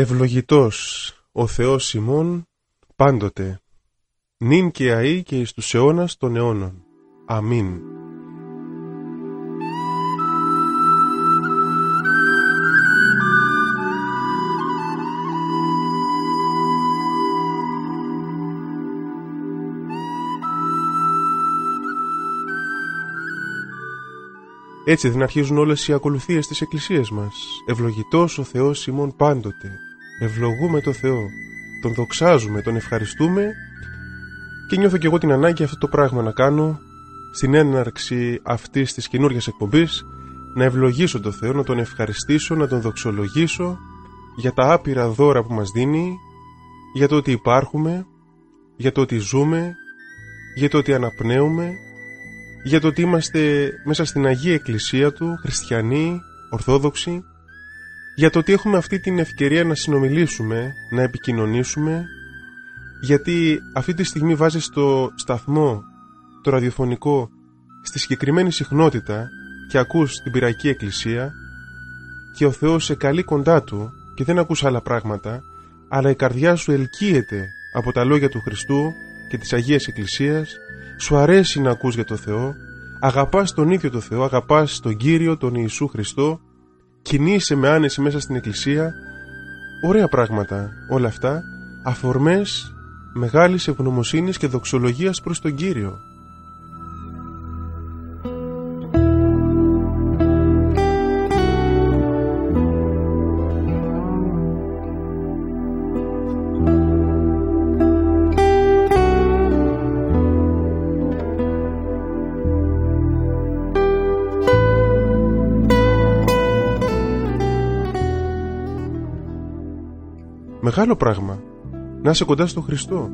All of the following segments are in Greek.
Ευλογητός ο Θεός ημών πάντοτε, νυν και αΐ και εις τους αιώνας των αιώνων. Αμήν. Έτσι δεν αρχίζουν όλες οι ακολουθίες της Εκκλησίας μας. Ευλογητός ο Θεός ημών πάντοτε. Ευλογούμε το Θεό. Τον δοξάζουμε, τον ευχαριστούμε και νιώθω και εγώ την ανάγκη αυτό το πράγμα να κάνω στην έναρξη αυτής της καινούργιας εκπομπής να ευλογήσω το Θεό, να τον ευχαριστήσω, να τον δοξολογήσω για τα άπειρα δώρα που μας δίνει, για το ότι υπάρχουμε, για το ότι ζούμε, για το ότι αναπνέουμε, για το ότι είμαστε μέσα στην Αγία Εκκλησία Του, χριστιανοί, ορθόδοξοι, για το ότι έχουμε αυτή την ευκαιρία να συνομιλήσουμε, να επικοινωνήσουμε, γιατί αυτή τη στιγμή βάζεις το σταθμό, το ραδιοφωνικό, στη συγκεκριμένη συχνότητα και ακούς την πυραϊκή εκκλησία και ο Θεός σε καλεί κοντά Του και δεν ακούς άλλα πράγματα, αλλά η καρδιά σου ελκύεται από τα λόγια του Χριστού και της Αγίας Εκκλησίας σου αρέσει να ακούς για το Θεό, αγαπάς τον ίδιο το Θεό, αγαπάς τον Κύριο, τον Ιησού Χριστό, κινείσαι με άνεση μέσα στην Εκκλησία, ωραία πράγματα όλα αυτά, αφορμές μεγάλης ευγνωμοσύνης και δοξολογίας προς τον Κύριο. Μεγάλο πράγμα. Να είσαι κοντά στο Χριστό.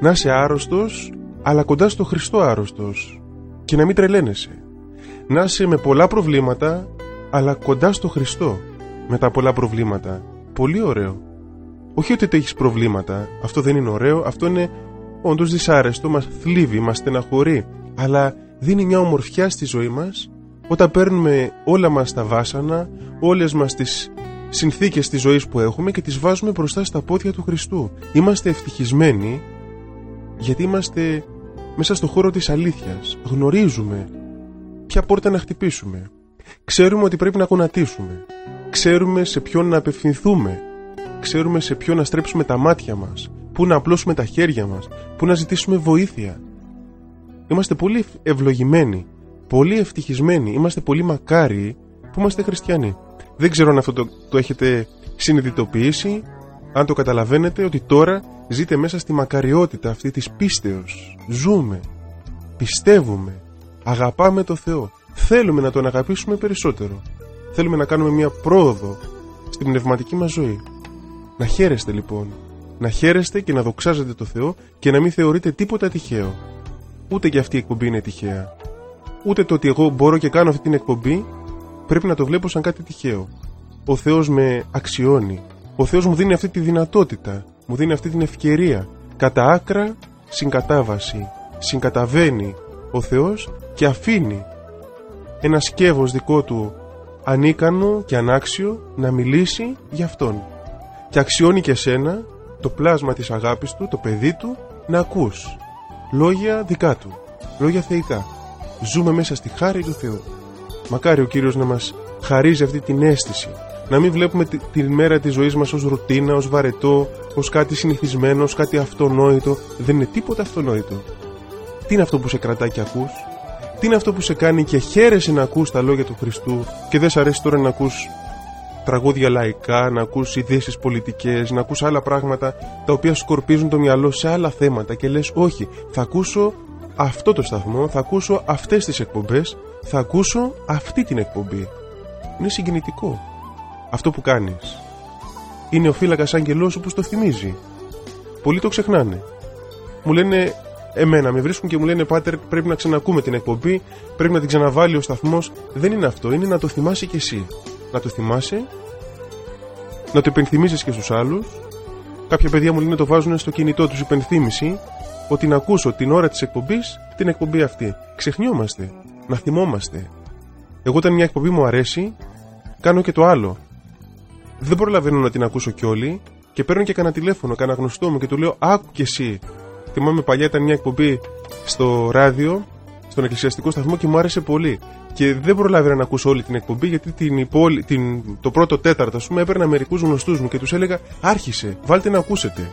Να είσαι άρρωστος, αλλά κοντά στο Χριστό άρρωστος. Και να μην τρελαίνεσαι. Να είσαι με πολλά προβλήματα, αλλά κοντά στο Χριστό. Με τα πολλά προβλήματα. Πολύ ωραίο. Όχι ότι έχεις προβλήματα. Αυτό δεν είναι ωραίο. Αυτό είναι όντως δυσάρεστο. Μας θλίβει, μας στεναχωρεί. Αλλά δίνει μια ομορφιά στη ζωή μας όταν παίρνουμε όλα μας τα βάσανα, όλες μας τις συνθήκες της ζωής που έχουμε και τις βάζουμε μπροστά στα πόδια του Χριστού. Είμαστε ευτυχισμένοι γιατί είμαστε μέσα στο χώρο της αλήθειας. Γνωρίζουμε ποια πόρτα να χτυπήσουμε. Ξέρουμε ότι πρέπει να γονατίσουμε. Ξέρουμε σε ποιον να απευθυνθούμε. Ξέρουμε σε ποιον να στρέψουμε τα μάτια μας. Πού να απλώσουμε τα χέρια μας. Πού να ζητήσουμε βοήθεια. Είμαστε πολύ ευλογημένοι. Πολύ ευτυχισμένοι. Είμαστε πολύ μακάριοι που είμαστε χριστιανοί. Δεν ξέρω αν αυτό το, το έχετε συνειδητοποιήσει, αν το καταλαβαίνετε ότι τώρα ζείτε μέσα στη μακαριότητα αυτή της πίστεως. Ζούμε, πιστεύουμε, αγαπάμε το Θεό. Θέλουμε να Τον αγαπήσουμε περισσότερο. Θέλουμε να κάνουμε μια πρόοδο στην πνευματική μας ζωή. Να χαίρεστε λοιπόν. Να χαίρεστε και να δοξάζετε το Θεό και να μην θεωρείτε τίποτα τυχαίο. Ούτε και αυτή η εκπομπή είναι τυχαία. Ούτε το ότι εγώ μπορώ και κάνω αυτή την εκπομπή πρέπει να το βλέπω σαν κάτι τυχαίο. Ο Θεός με αξιώνει. Ο Θεός μου δίνει αυτή τη δυνατότητα. Μου δίνει αυτή την ευκαιρία. Κατά άκρα συγκατάβαση. Συγκαταβαίνει ο Θεός και αφήνει ένα σκεύος δικό του ανίκανο και ανάξιο να μιλήσει για Αυτόν. Και αξιώνει και σένα το πλάσμα της αγάπης του, το παιδί του, να ακούς. Λόγια δικά του. Λόγια θεϊκά. Ζούμε μέσα στη χάρη του Θεού. Μακάρι ο Κύριος να μας χαρίζει αυτή την αίσθηση. Να μην βλέπουμε τη, τη μέρα της ζωής μας ως ρουτίνα, ως βαρετό, ως κάτι συνηθισμένο, ως κάτι αυτονόητο. Δεν είναι τίποτα αυτονόητο. Τι είναι αυτό που σε κρατάει και ακούς; Τι είναι αυτό που σε κάνει και χαίρεσαι να ακούς τα λόγια του Χριστού και δεν σ' αρέσει τώρα να ακούς τραγούδια λαϊκά, να ακούς ειδήσεις πολιτικές, να ακούς άλλα πράγματα τα οποία σκορπίζουν το μυαλό σε άλλα θέματα και λες όχι, θα ακούσω αυτό το σταθμό, θα ακούσω αυτές τις εκπομπές θα ακούσω αυτή την εκπομπή. Είναι συγκινητικό. Αυτό που κάνεις. Είναι ο φύλακας άγγελός όπως το θυμίζει. Πολλοί το ξεχνάνε. Μου λένε εμένα, με βρίσκουν και μου λένε Πάτερ πρέπει να ξανακούμε την εκπομπή, πρέπει να την ξαναβάλει ο σταθμός. Δεν είναι αυτό, είναι να το θυμάσαι κι εσύ. Να το θυμάσαι, να το υπενθυμίσεις και στους άλλους. Κάποια παιδιά μου λένε το βάζουν στο κινητό τους υπενθύμηση ότι να ακούσω την ώρα της εκπομπής την εκπομπή αυτή. Ξεχνιόμαστε να θυμόμαστε. Εγώ όταν μια εκπομπή μου αρέσει, κάνω και το άλλο. δεν προλαβαίνω να την ακούσω κιόλη και παίρνω και κανένα τηλέφωνο, κανένα γνωστό μου και του λέω Άκου κι εσύ. Θυμάμαι παλιά ήταν μια εκπομπή στο ράδιο, στον εκκλησιαστικό σταθμό και μου άρεσε πολύ. Και δεν προλάβαινα να ακούσω όλη την εκπομπή γιατί την υπόλοι, την, το πρώτο τέταρτο, ας πούμε, έπαιρνα μερικούς γνωστούς μου και τους έλεγα Άρχισε, βάλτε να ακούσετε.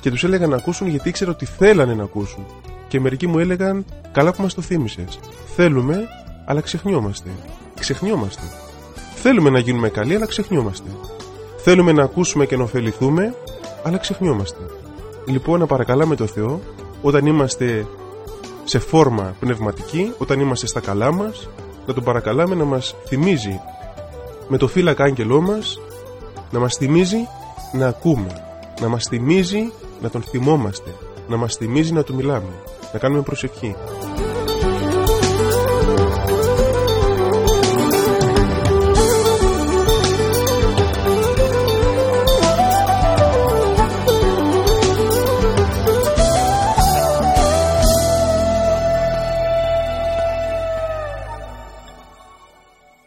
Και τους έλεγα να ακούσουν γιατί ήξερα ότι θέλανε να ακούσουν. Και μερικοί μου έλεγαν Καλά που μας το θύμισες. Θέλουμε, αλλά ξεχνιόμαστε. Ξεχνιόμαστε. Θέλουμε να γίνουμε καλοί, αλλά ξεχνιόμαστε. Θέλουμε να ακούσουμε και να ωφεληθούμε, αλλά ξεχνιόμαστε. Λοιπόν, να παρακαλάμε το Θεό όταν είμαστε σε φόρμα πνευματική, όταν είμαστε στα καλά μας, να τον παρακαλάμε να μας θυμίζει με το φύλακα άγγελό μας, να μας θυμίζει να ακούμε, να μας θυμίζει να τον θυμόμαστε, να μας θυμίζει να του μιλάμε, να κάνουμε προσευχή.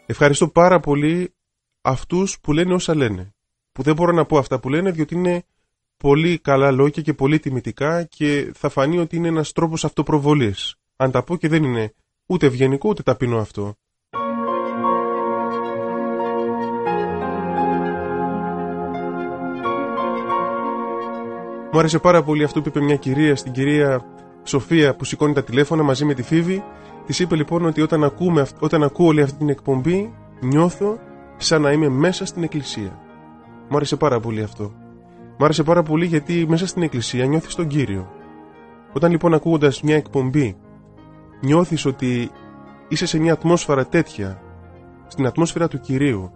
Ευχαριστώ πάρα πολύ αυτούς που λένε όσα λένε. Που δεν μπορώ να πω αυτά που λένε διότι είναι πολύ καλά λόγια και πολύ τιμητικά και θα φανεί ότι είναι ένας τρόπος αυτοπροβολής. Αν τα πω και δεν είναι ούτε ευγενικό ούτε ταπεινό αυτό. Μου άρεσε πάρα πολύ αυτό που είπε μια κυρία στην κυρία Σοφία που σηκώνει τα τηλέφωνα μαζί με τη Φίβη Της είπε λοιπόν ότι όταν, ακούμε, όταν ακούω όλη αυτή την εκπομπή, νιώθω σαν να είμαι μέσα στην εκκλησία. Μου άρεσε πάρα πολύ αυτό. Μου άρεσε πάρα πολύ γιατί μέσα στην εκκλησία νιώθεις τον κύριο. Όταν λοιπόν ακούγοντας μια εκπομπή, νιώθεις ότι είσαι σε μια ατμόσφαιρα τέτοια, στην ατμόσφαιρα του κυρίου,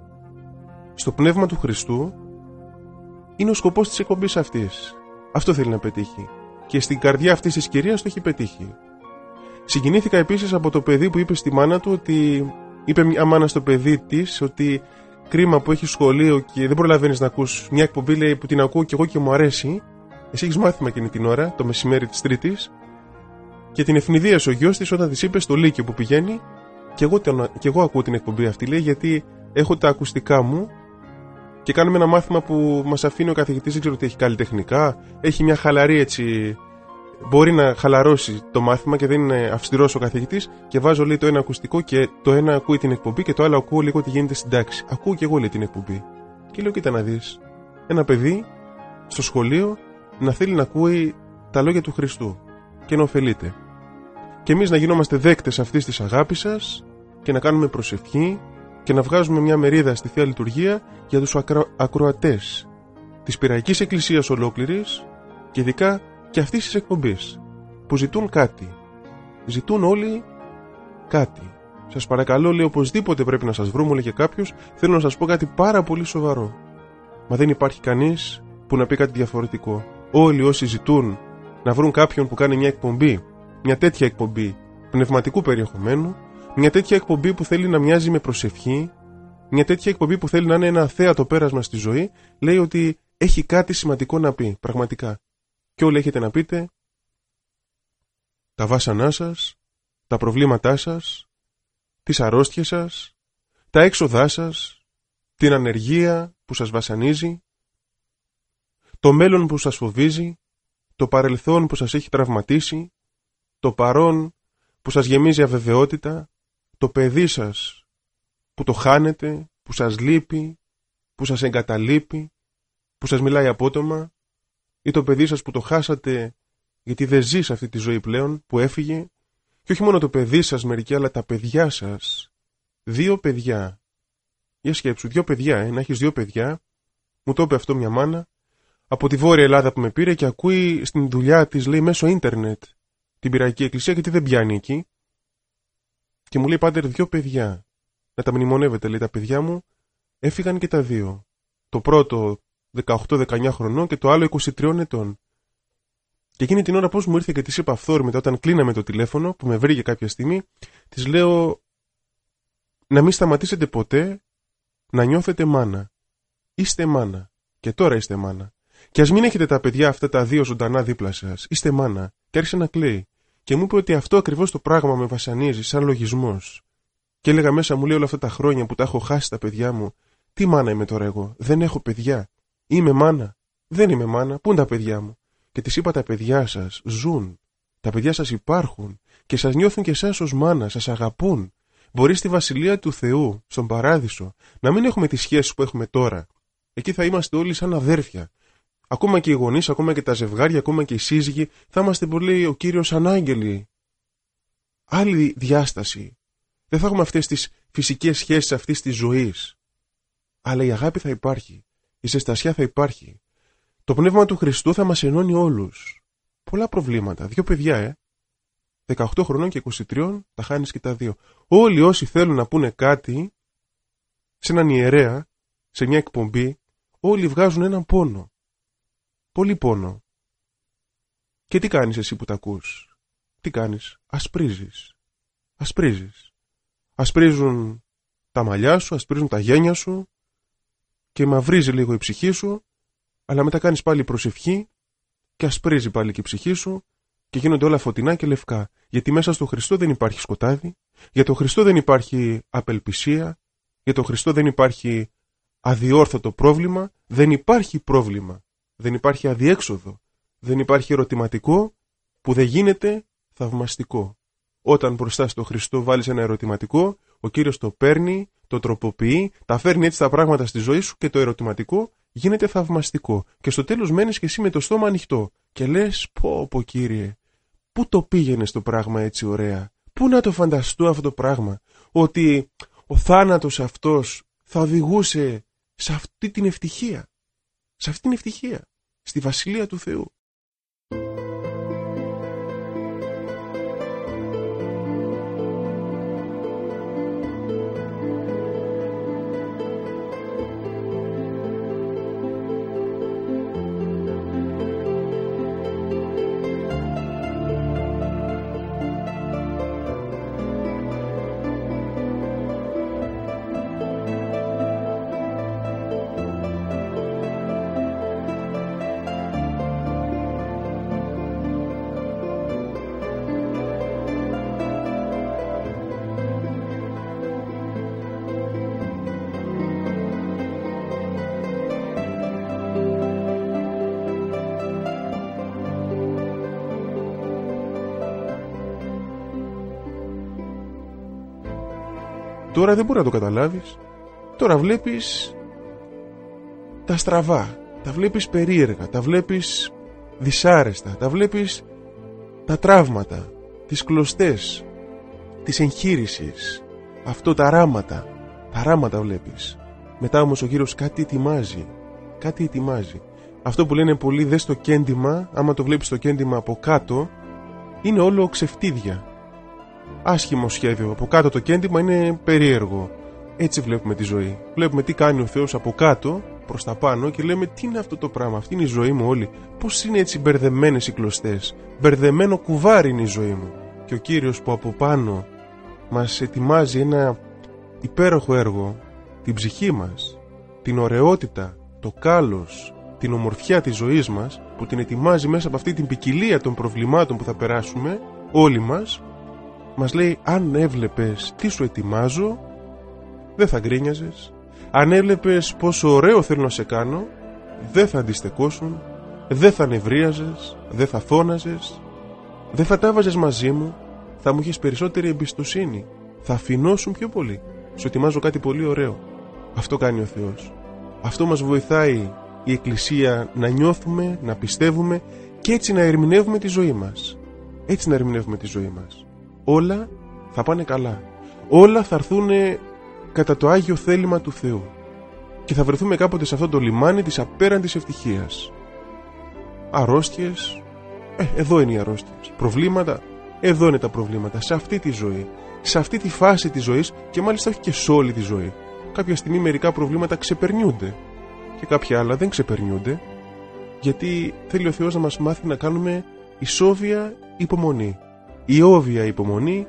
στο πνεύμα του Χριστού, είναι ο σκοπός της εκπομπής αυτής. Αυτό θέλει να πετύχει. Και στην καρδιά αυτής της κυρίας το έχει πετύχει. Συγκινήθηκα επίσης από το παιδί που είπε στη μάνα του ότι. είπε μια μάνα στο παιδί της ότι κρίμα που έχεις σχολείο και δεν προλαβαίνεις να ακούς μια εκπομπή λέει, που την ακούω και εγώ και μου αρέσει. Εσύ έχεις μάθημα εκείνη την ώρα, το μεσημέρι της Τρίτης. Και την ευνηδίασε ο γιος της όταν της είπες στο Λύκειο που πηγαίνει. Και εγώ, και εγώ ακούω την εκπομπή αυτή, λέει, γιατί έχω τα ακουστικά μου και κάνουμε ένα μάθημα που μας αφήνει ο καθηγητής. Δεν ξέρω τι έχει καλλιτεχνικά. Έχει μια χαλαρή έτσι μπορεί να χαλαρώσει το μάθημα και δεν είναι αυστηρός ο καθηγητής και βάζω λέει το ένα ακουστικό και το ένα ακούει την εκπομπή και το άλλο ακούω λίγο τι γίνεται στην τάξη. Ακούω και εγώ λέει την εκπομπή. Και λέω κοίτα να δεις. Ένα παιδί στο σχολείο να θέλει να ακούει τα λόγια του Χριστού και να ωφελείται. Και εμείς να γινόμαστε δέκτες αυτής της αγάπης σας και να κάνουμε προσευχή και να βγάζουμε μια μερίδα στη θεία λειτουργία για τους ακρο... ακροατές της πυραϊκής εκκλησίας ολόκληρης και ειδικά και αυτής της εκπομπής που ζητούν κάτι. Ζητούν όλοι κάτι. Σας παρακαλώ, λέει οπωσδήποτε πρέπει να σας βρούμε, λέει και κάποιο, θέλω να σας πω κάτι πάρα πολύ σοβαρό. Μα δεν υπάρχει κανείς που να πει κάτι διαφορετικό. Όλοι όσοι ζητούν να βρουν κάποιον που κάνει μια εκπομπή, μια τέτοια εκπομπή πνευματικού περιεχομένου, μια τέτοια εκπομπή που θέλει να μοιάζει με προσευχή, μια τέτοια εκπομπή που θέλει να είναι ένα θέατο πέρασμα στη ζωή, λέει ότι έχει κάτι σημαντικό να πει, πραγματικά και όλοι έχετε να πείτε τα βάσανά σας, τα προβλήματά σας, τις αρρώστιες σας, τα έξοδά σας, την ανεργία που σας βασανίζει, το μέλλον που σας φοβίζει, το παρελθόν που σας έχει τραυματίσει, το παρόν που σας γεμίζει αβεβαιότητα, το παιδί σας που το χάνετε, που σας λείπει, που σας εγκαταλείπει, που σας μιλάει απότομα, ή το παιδί σας που το χάσατε γιατί δεν ζει σε αυτή τη ζωή πλέον, που έφυγε, και όχι μόνο το παιδί σας μερικοί, αλλά τα παιδιά σας. Δύο παιδιά. Για σκέψου, δύο παιδιά, ε, να έχεις δύο παιδιά, μου το είπε αυτό μια μάνα, από τη Βόρεια Ελλάδα που με πήρε και ακούει στην δουλειά της, λέει, μέσω ίντερνετ, την πυραϊκή εκκλησία, γιατί δεν πιάνει εκεί. Και μου λέει, πάντερ, δύο παιδιά. Να τα μνημονεύετε, λέει, τα παιδιά μου, έφυγαν και τα δύο. Το πρώτο 18-19 χρονών και το άλλο 23 ετών. Και εκείνη την ώρα πώς μου ήρθε και τη είπα αυθόρμητα όταν κλείναμε το τηλέφωνο που με βρήκε κάποια στιγμή, της λέω να μην σταματήσετε ποτέ να νιώθετε μάνα. Είστε μάνα. Και τώρα είστε μάνα. Και ας μην έχετε τα παιδιά αυτά τα δύο ζωντανά δίπλα σας. Είστε μάνα. Και άρχισε να κλαίει. Και μου είπε ότι αυτό ακριβώς το πράγμα με βασανίζει σαν λογισμός. Και έλεγα μέσα μου λέει όλα αυτά τα χρόνια που τα έχω χάσει τα παιδιά μου Τι μάνα είμαι τώρα εγώ, δεν έχω παιδιά. Είμαι μάνα. Δεν είμαι μάνα, πού είναι τα παιδιά μου; Και της είπα τα παιδιά σας ζουν. Τα παιδιά σας υπάρχουν και σας νιώθουν και εσάς ως μάνα, σας αγαπούν. Μπορεί στη βασιλεία του Θεού, στον παράδεισο, να μην έχουμε τις σχέσεις που έχουμε τώρα. Εκεί θα είμαστε όλοι σαν αδέρφια. Ακόμα και οι γονείς, ακόμα και τα ζευγάρια, ακόμα και οι σύζυγοι, θα είμαστε πολύ ο κύριος ανάγγελοι. Άλλη διάσταση. Δεν θα έχουμε αυτές τις φυσικές σχέσεις αυτής της ζωής. Αλλά η αγάπη θα υπάρχει. Η ζεστασιά θα υπάρχει. Το πνεύμα του Χριστού θα μας ενώνει όλους. Πολλά προβλήματα. Δύο παιδιά, ε. 18 χρονών και 23, τα χάνεις και τα δύο. Όλοι όσοι θέλουν να πούνε κάτι, σε έναν ιερέα, σε μια εκπομπή, όλοι βγάζουν έναν πόνο. Πολύ πόνο. Και τι κάνεις εσύ που τα ακούς; Τι κάνεις; Ασπρίζεις. Ασπρίζεις. Ασπρίζουν τα μαλλιά σου, ασπρίζουν τα γένια σου και μαυρίζει λίγο η ψυχή σου, αλλά μετά κάνεις πάλι προσευχή και ασπρίζει πάλι και η ψυχή σου και γίνονται όλα φωτεινά και λευκά. Γιατί μέσα στο Χριστό δεν υπάρχει σκοτάδι, για το Χριστό δεν υπάρχει απελπισία, για το Χριστό δεν υπάρχει αδιόρθωτο πρόβλημα, δεν υπάρχει πρόβλημα, δεν υπάρχει αδιέξοδο, δεν υπάρχει ερωτηματικό που δεν γίνεται θαυμαστικό. Όταν μπροστά στο Χριστό βάλεις ένα ερωτηματικό, ο Κύριος το παίρνει, το τροποποιεί, τα φέρνει έτσι τα πράγματα στη ζωή σου και το ερωτηματικό γίνεται θαυμαστικό. Και στο τέλος μένεις και εσύ με το στόμα ανοιχτό και λες πω πω Κύριε, πού το πήγαινες το πράγμα έτσι ωραία, πού να το φανταστώ αυτό το πράγμα, ότι ο θάνατος αυτός θα οδηγούσε σε αυτή την ευτυχία, σε αυτή την ευτυχία, στη Βασιλεία του Θεού. Τώρα δεν μπορεί να το καταλάβεις. Τώρα βλέπεις τα στραβά, τα βλέπεις περίεργα, τα βλέπεις δυσάρεστα, τα βλέπεις τα τραύματα, τις κλωστές, τις εγχείρησης, αυτό τα ράματα, τα ράματα βλέπεις. Μετά όμως ο Κύριος κάτι ετοιμάζει, κάτι ετοιμάζει. Αυτό που λένε πολλοί δες το κέντημα, άμα το βλέπεις το κέντημα από κάτω, είναι όλο ξεφτίδια άσχημο σχέδιο. Από κάτω το κέντημα είναι περίεργο. Έτσι βλέπουμε τη ζωή. Βλέπουμε τι κάνει ο Θεός από κάτω προς τα πάνω και λέμε τι είναι αυτό το πράγμα, αυτή είναι η ζωή μου όλη. Πώς είναι έτσι μπερδεμένες οι κλωστές; Μπερδεμένο κουβάρι είναι η ζωή μου. Και ο Κύριος που από πάνω μας ετοιμάζει ένα υπέροχο έργο, την ψυχή μας, την ωραιότητα, το κάλος, την ομορφιά της ζωής μας που την ετοιμάζει μέσα από αυτή την ποικιλία των προβλημάτων που θα περάσουμε όλοι μας μας λέει αν έβλεπες τι σου ετοιμάζω δεν θα γκρίνιαζες. Αν έβλεπες πόσο ωραίο θέλω να σε κάνω δεν θα αντιστεκόσουν δεν θα νευρίαζες δεν θα φώναζες δεν θα τα μαζί μου θα μου έχεις περισσότερη εμπιστοσύνη θα αφινώσουν πιο πολύ. Σου ετοιμάζω κάτι πολύ ωραίο αυτό κάνει ο Θεός. Αυτό μας βοηθάει η Εκκλησία να νιώθουμε, να πιστεύουμε και έτσι να ερμηνεύουμε τη ζωή μας. Έτσι να ερμηνεύουμε τη ζωή μας όλα θα πάνε καλά. Όλα θα έρθουν κατά το Άγιο θέλημα του Θεού. Και θα βρεθούμε κάποτε σε αυτό το λιμάνι της απέραντης ευτυχίας. Αρρώστιες, ε, εδώ είναι οι αρρώστιες. Προβλήματα, εδώ είναι τα προβλήματα. Σε αυτή τη ζωή, σε αυτή τη φάση της ζωής και μάλιστα όχι και σε όλη τη ζωή. Κάποια στιγμή μερικά προβλήματα ξεπερνιούνται και κάποια άλλα δεν ξεπερνιούνται γιατί θέλει ο Θεός να μας μάθει να κάνουμε ισόβια υπομονή ιόβια υπομονή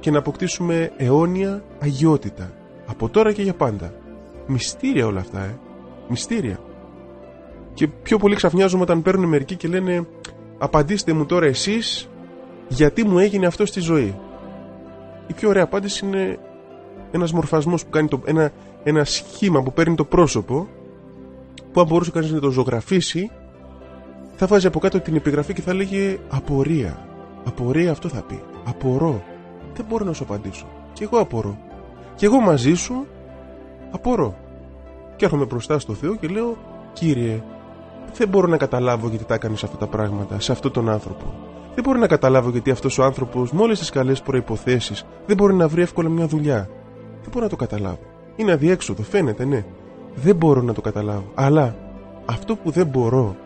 και να αποκτήσουμε αιώνια αγιότητα. Από τώρα και για πάντα. Μυστήρια όλα αυτά, ε. Μυστήρια. Και πιο πολύ ξαφνιάζομαι όταν παίρνουν μερικοί και λένε Απαντήστε μου τώρα εσείς γιατί μου έγινε αυτό στη ζωή. Η πιο ωραία απάντηση είναι ένας μορφασμός που κάνει το, ένα ένα σχήμα που παίρνει το πρόσωπο που αν μπορούσε κανείς να το ζωγραφίσει θα βάζει από κάτω την επιγραφή και θα λέγε απορία. Απορία αυτό θα πει. Απορώ. Δεν μπορώ να σου απαντήσω. Και εγώ απορώ. Και εγώ μαζί σου απορώ. Και έρχομαι μπροστά στο Θεό και λέω Κύριε δεν μπορώ να καταλάβω γιατί τα έκανες αυτά τα πράγματα σε αυτόν τον άνθρωπο. Δεν μπορώ να καταλάβω γιατί αυτός ο άνθρωπος με όλες τις καλές προποθέσει δεν μπορεί να βρει εύκολα μια δουλειά. Δεν μπορώ να το καταλάβω. Είναι αδιέξοδο, φαίνεται, ναι. Δεν μπορώ να το καταλάβω. Αλλά αυτό που δεν μπορώ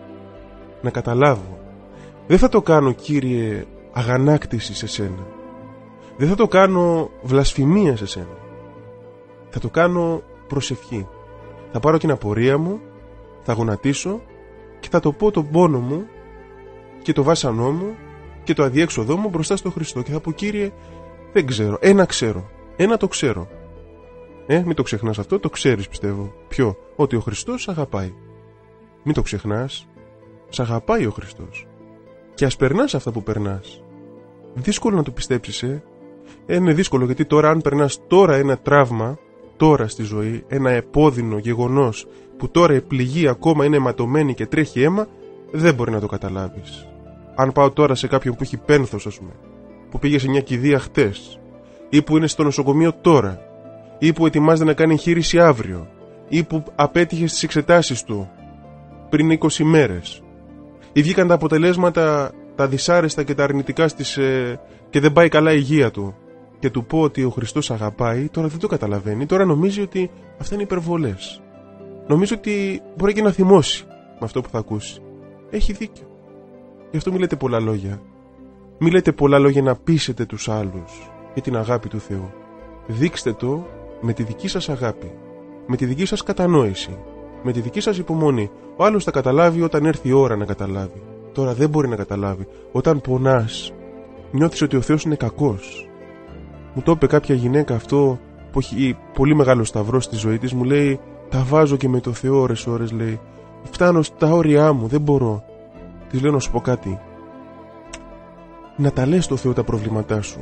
να καταλάβω δεν θα το κάνω κύριε αγανάκτησης σε σένα. Δεν θα το κάνω βλασφημία σε σένα. Θα το κάνω προσευχή. Θα πάρω την απορία μου, θα γονατίσω και θα το πω τον πόνο μου και το βάσανό μου και το αδιέξοδό μου μπροστά στο Χριστό και θα πω Κύριε δεν ξέρω, ένα ξέρω, ένα το ξέρω. Ε, μην το ξεχνάς αυτό, το ξέρεις πιστεύω. Ποιο, ότι ο Χριστός αγαπάει. Μην το ξεχνάς, σ' αγαπάει ο Χριστός. Και ας περνάς αυτά που περνάς. Δύσκολο να το πιστέψεις, ε. ε είναι δύσκολο γιατί τώρα αν περνάς τώρα ένα τραύμα, τώρα στη ζωή, ένα επώδυνο γεγονός που τώρα η πληγή ακόμα είναι αιματωμένη και τρέχει αίμα, δεν μπορεί να το καταλάβεις. Αν πάω τώρα σε κάποιον που έχει πένθος, ας πούμε, που πήγε σε μια κηδεία χτες, ή που είναι στο νοσοκομείο τώρα, ή που ετοιμάζεται να κάνει εγχείρηση αύριο, ή που απέτυχε στις εξετάσεις του πριν 20 μέρες, ή βγήκαν τα αποτελέσματα τα δυσάρεστα και τα αρνητικά στις, ε, και δεν πάει καλά η υγεία του και του πω ότι ο Χριστός αγαπάει, τώρα δεν το καταλαβαίνει, τώρα νομίζει ότι αυτά είναι υπερβολές. Νομίζω ότι μπορεί και να θυμώσει με αυτό που θα ακούσει. Έχει δίκιο. Γι' αυτό μιλάτε πολλά λόγια. Μιλάτε πολλά λόγια να πείσετε τους άλλους για την αγάπη του Θεού. Δείξτε το με τη δική σας αγάπη, με τη δική σας κατανόηση, με τη δική σας υπομονή. Ο άλλος θα καταλάβει όταν έρθει η ώρα να καταλάβει. Τώρα δεν μπορεί να καταλάβει. Όταν πονάς, νιώθεις ότι ο Θεός είναι κακός. Μου το είπε κάποια γυναίκα αυτό που έχει πολύ μεγάλο σταυρό στη ζωή της, μου λέει τα βάζω και με το Θεό ώρες ώρες λέει φτάνω στα όρια μου δεν μπορώ της λέω να σου πω κάτι να τα λες στο Θεό τα προβλήματά σου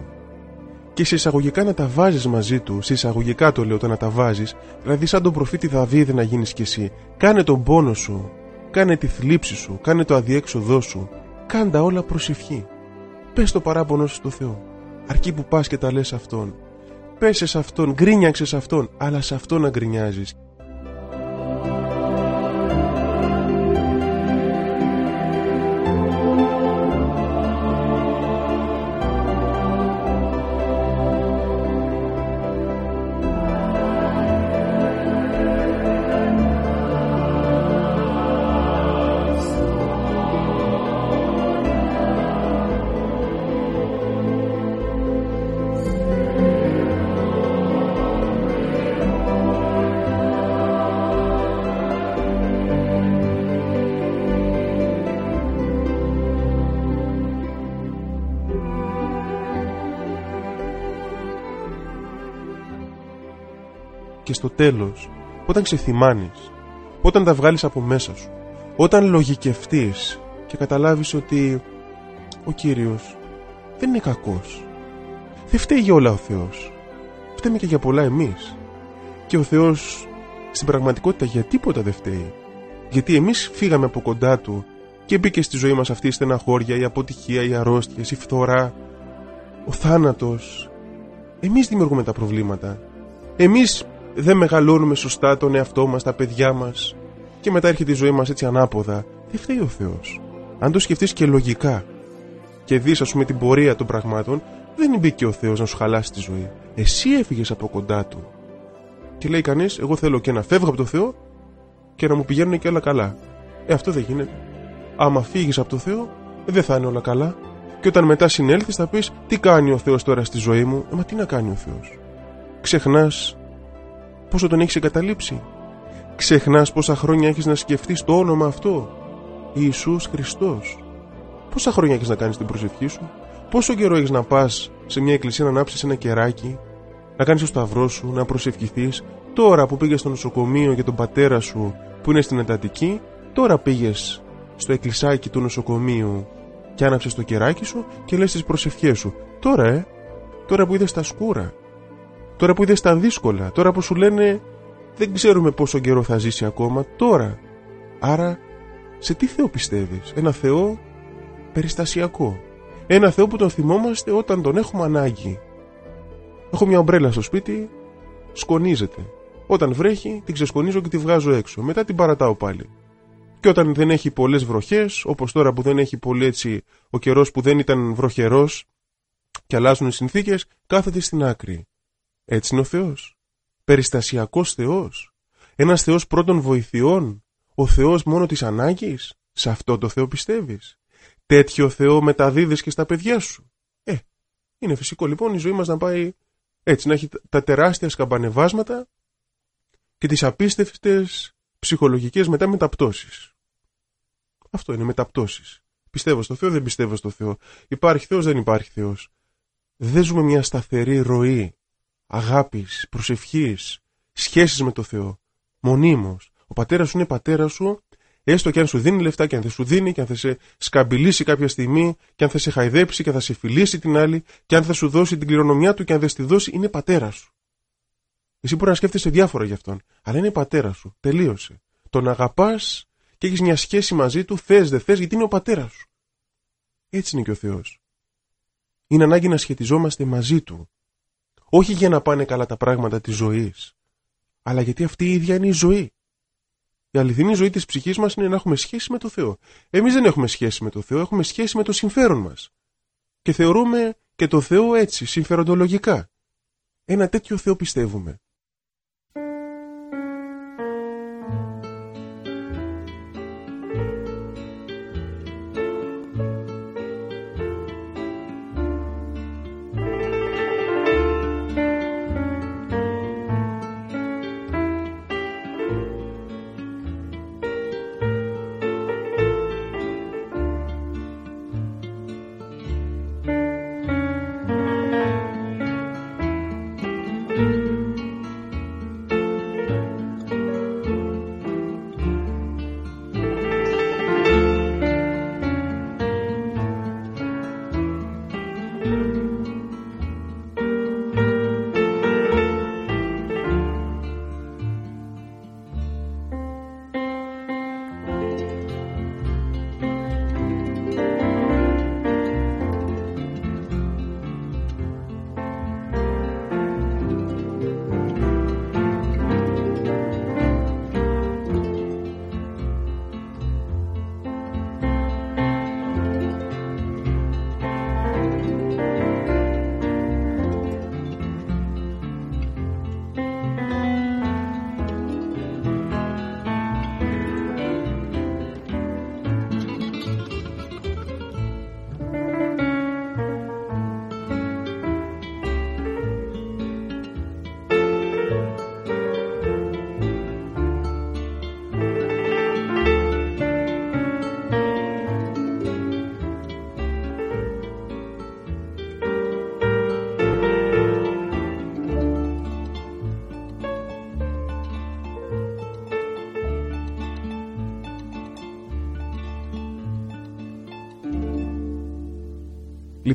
και σε εισαγωγικά να τα βάζεις μαζί του σε εισαγωγικά το λέω το να τα βάζεις δηλαδή σαν τον προφήτη Δαβίδ να γίνεις κι εσύ κάνε τον πόνο σου κάνε τη θλίψη σου κάνε το αδιέξοδό σου κάντα όλα προσευχή πες το παράπονο σου στο Θεό αρκεί που πας και τα λες αυτόν. Πέσε σε αυτόν, γκρίνιαξε σε αυτόν, αλλά σε αυτόν να γκρινιάζεις και στο τέλος, όταν ξεθυμάνεις, όταν τα βγάλεις από μέσα σου, όταν λογικευτείς και καταλάβεις ότι ο Κύριος δεν είναι κακός. Δεν φταίει για όλα ο Θεός. Φταίμε και για πολλά εμείς. Και ο Θεός στην πραγματικότητα για τίποτα δεν φταίει. Γιατί εμείς φύγαμε από κοντά Του και μπήκε στη ζωή μας αυτή η στεναχώρια, η αποτυχία, η αρρώστια, η φθορά, ο θάνατος. Εμείς δημιουργούμε τα προβλήματα. Εμείς δεν μεγαλώνουμε σωστά τον εαυτό μας, τα παιδιά μας και μετά έρχεται η ζωή μας έτσι ανάποδα. Δεν φταίει ο Θεός. Αν το σκεφτείς και λογικά και δεις ας πούμε την πορεία των πραγμάτων, δεν μπήκε ο Θεός να σου χαλάσει τη ζωή. Εσύ έφυγες από κοντά Του. Και λέει κανείς, εγώ θέλω και να φεύγω από το Θεό και να μου πηγαίνουν και όλα καλά. Ε, αυτό δεν γίνεται. Άμα φύγεις από το Θεό, δεν θα είναι όλα καλά. Και όταν μετά συνέλθεις θα πεις τι κάνει ο Θεός τώρα στη ζωή μου; Ε, μα τι να κάνει ο Θεός. Ξεχνάς πόσο τον έχεις εγκαταλείψει. Ξεχνάς πόσα χρόνια έχεις να σκεφτείς το όνομα αυτό. Ιησούς Χριστός. Πόσα χρόνια έχεις να κάνεις την προσευχή σου. Πόσο καιρό έχεις να πας σε μια εκκλησία να ανάψεις ένα κεράκι. Να κάνεις το σταυρό σου, να προσευχηθείς. Τώρα που πήγες στο νοσοκομείο για τον πατέρα σου που είναι στην εντατική. Τώρα πήγες στο εκκλησάκι του νοσοκομείου και άναψες το κεράκι σου και λες τις προσευχές σου. Τώρα ε, τώρα που είδες τα σκούρα, Τώρα που είδες τα δύσκολα, τώρα που σου λένε δεν ξέρουμε πόσο καιρό θα ζήσει ακόμα τώρα. Άρα, σε τι Θεό πιστεύεις; Ένα Θεό περιστασιακό. Ένα Θεό που τον θυμόμαστε όταν τον έχουμε ανάγκη. Έχω μια ομπρέλα στο σπίτι, σκονίζεται. Όταν βρέχει, την ξεσκονίζω και τη βγάζω έξω. Μετά την παρατάω πάλι. Και όταν δεν έχει πολλές βροχές, όπως τώρα που δεν έχει πολύ έτσι ο καιρός που δεν ήταν βροχερός και αλλάζουν οι συνθήκες, κάθεται στην άκρη. Έτσι είναι ο Θεός. Περιστασιακός Θεός. Ένας Θεός πρώτων βοηθειών. Ο Θεός μόνο της ανάγκης. Σε αυτό το Θεό πιστεύεις. Τέτοιο Θεό μεταδίδεις και στα παιδιά σου. Ε, είναι φυσικό λοιπόν η ζωή μας να πάει έτσι, να έχει τα τεράστια σκαμπανεβάσματα και τις απίστευτες ψυχολογικές μετά μεταπτώσεις. Αυτό είναι μεταπτώσεις. Πιστεύω στο Θεό, δεν πιστεύω στο Θεό. Υπάρχει Θεός, δεν υπάρχει Θεός. Δεν ζούμε μια σταθερή ροή αγάπης, προσευχής, σχέσεις με το Θεό. Μονίμως. Ο πατέρας σου είναι πατέρα σου, έστω και αν σου δίνει λεφτά και αν δεν σου δίνει και αν θα σε σκαμπιλήσει κάποια στιγμή και αν θα σε χαϊδέψει και θα σε φιλήσει την άλλη και αν θα σου δώσει την κληρονομιά του και αν δεν στη δώσει, είναι πατέρα σου. Εσύ μπορεί να σκέφτεσαι διάφορα γι' αυτόν, αλλά είναι πατέρα σου. Τελείωσε. Τον αγαπάς και έχεις μια σχέση μαζί του, θες δεν θες, γιατί είναι ο πατέρας σου. Έτσι είναι και ο Θεός. Είναι ανάγκη να σχετιζόμαστε μαζί του. Όχι για να πάνε καλά τα πράγματα της ζωής, αλλά γιατί αυτή η ίδια είναι η ζωή. Η αληθινή ζωή της ψυχής μας είναι να έχουμε σχέση με το Θεό. Εμείς δεν έχουμε σχέση με το Θεό, έχουμε σχέση με το συμφέρον μας. Και θεωρούμε και το Θεό έτσι, συμφεροντολογικά. Ένα τέτοιο Θεό πιστεύουμε.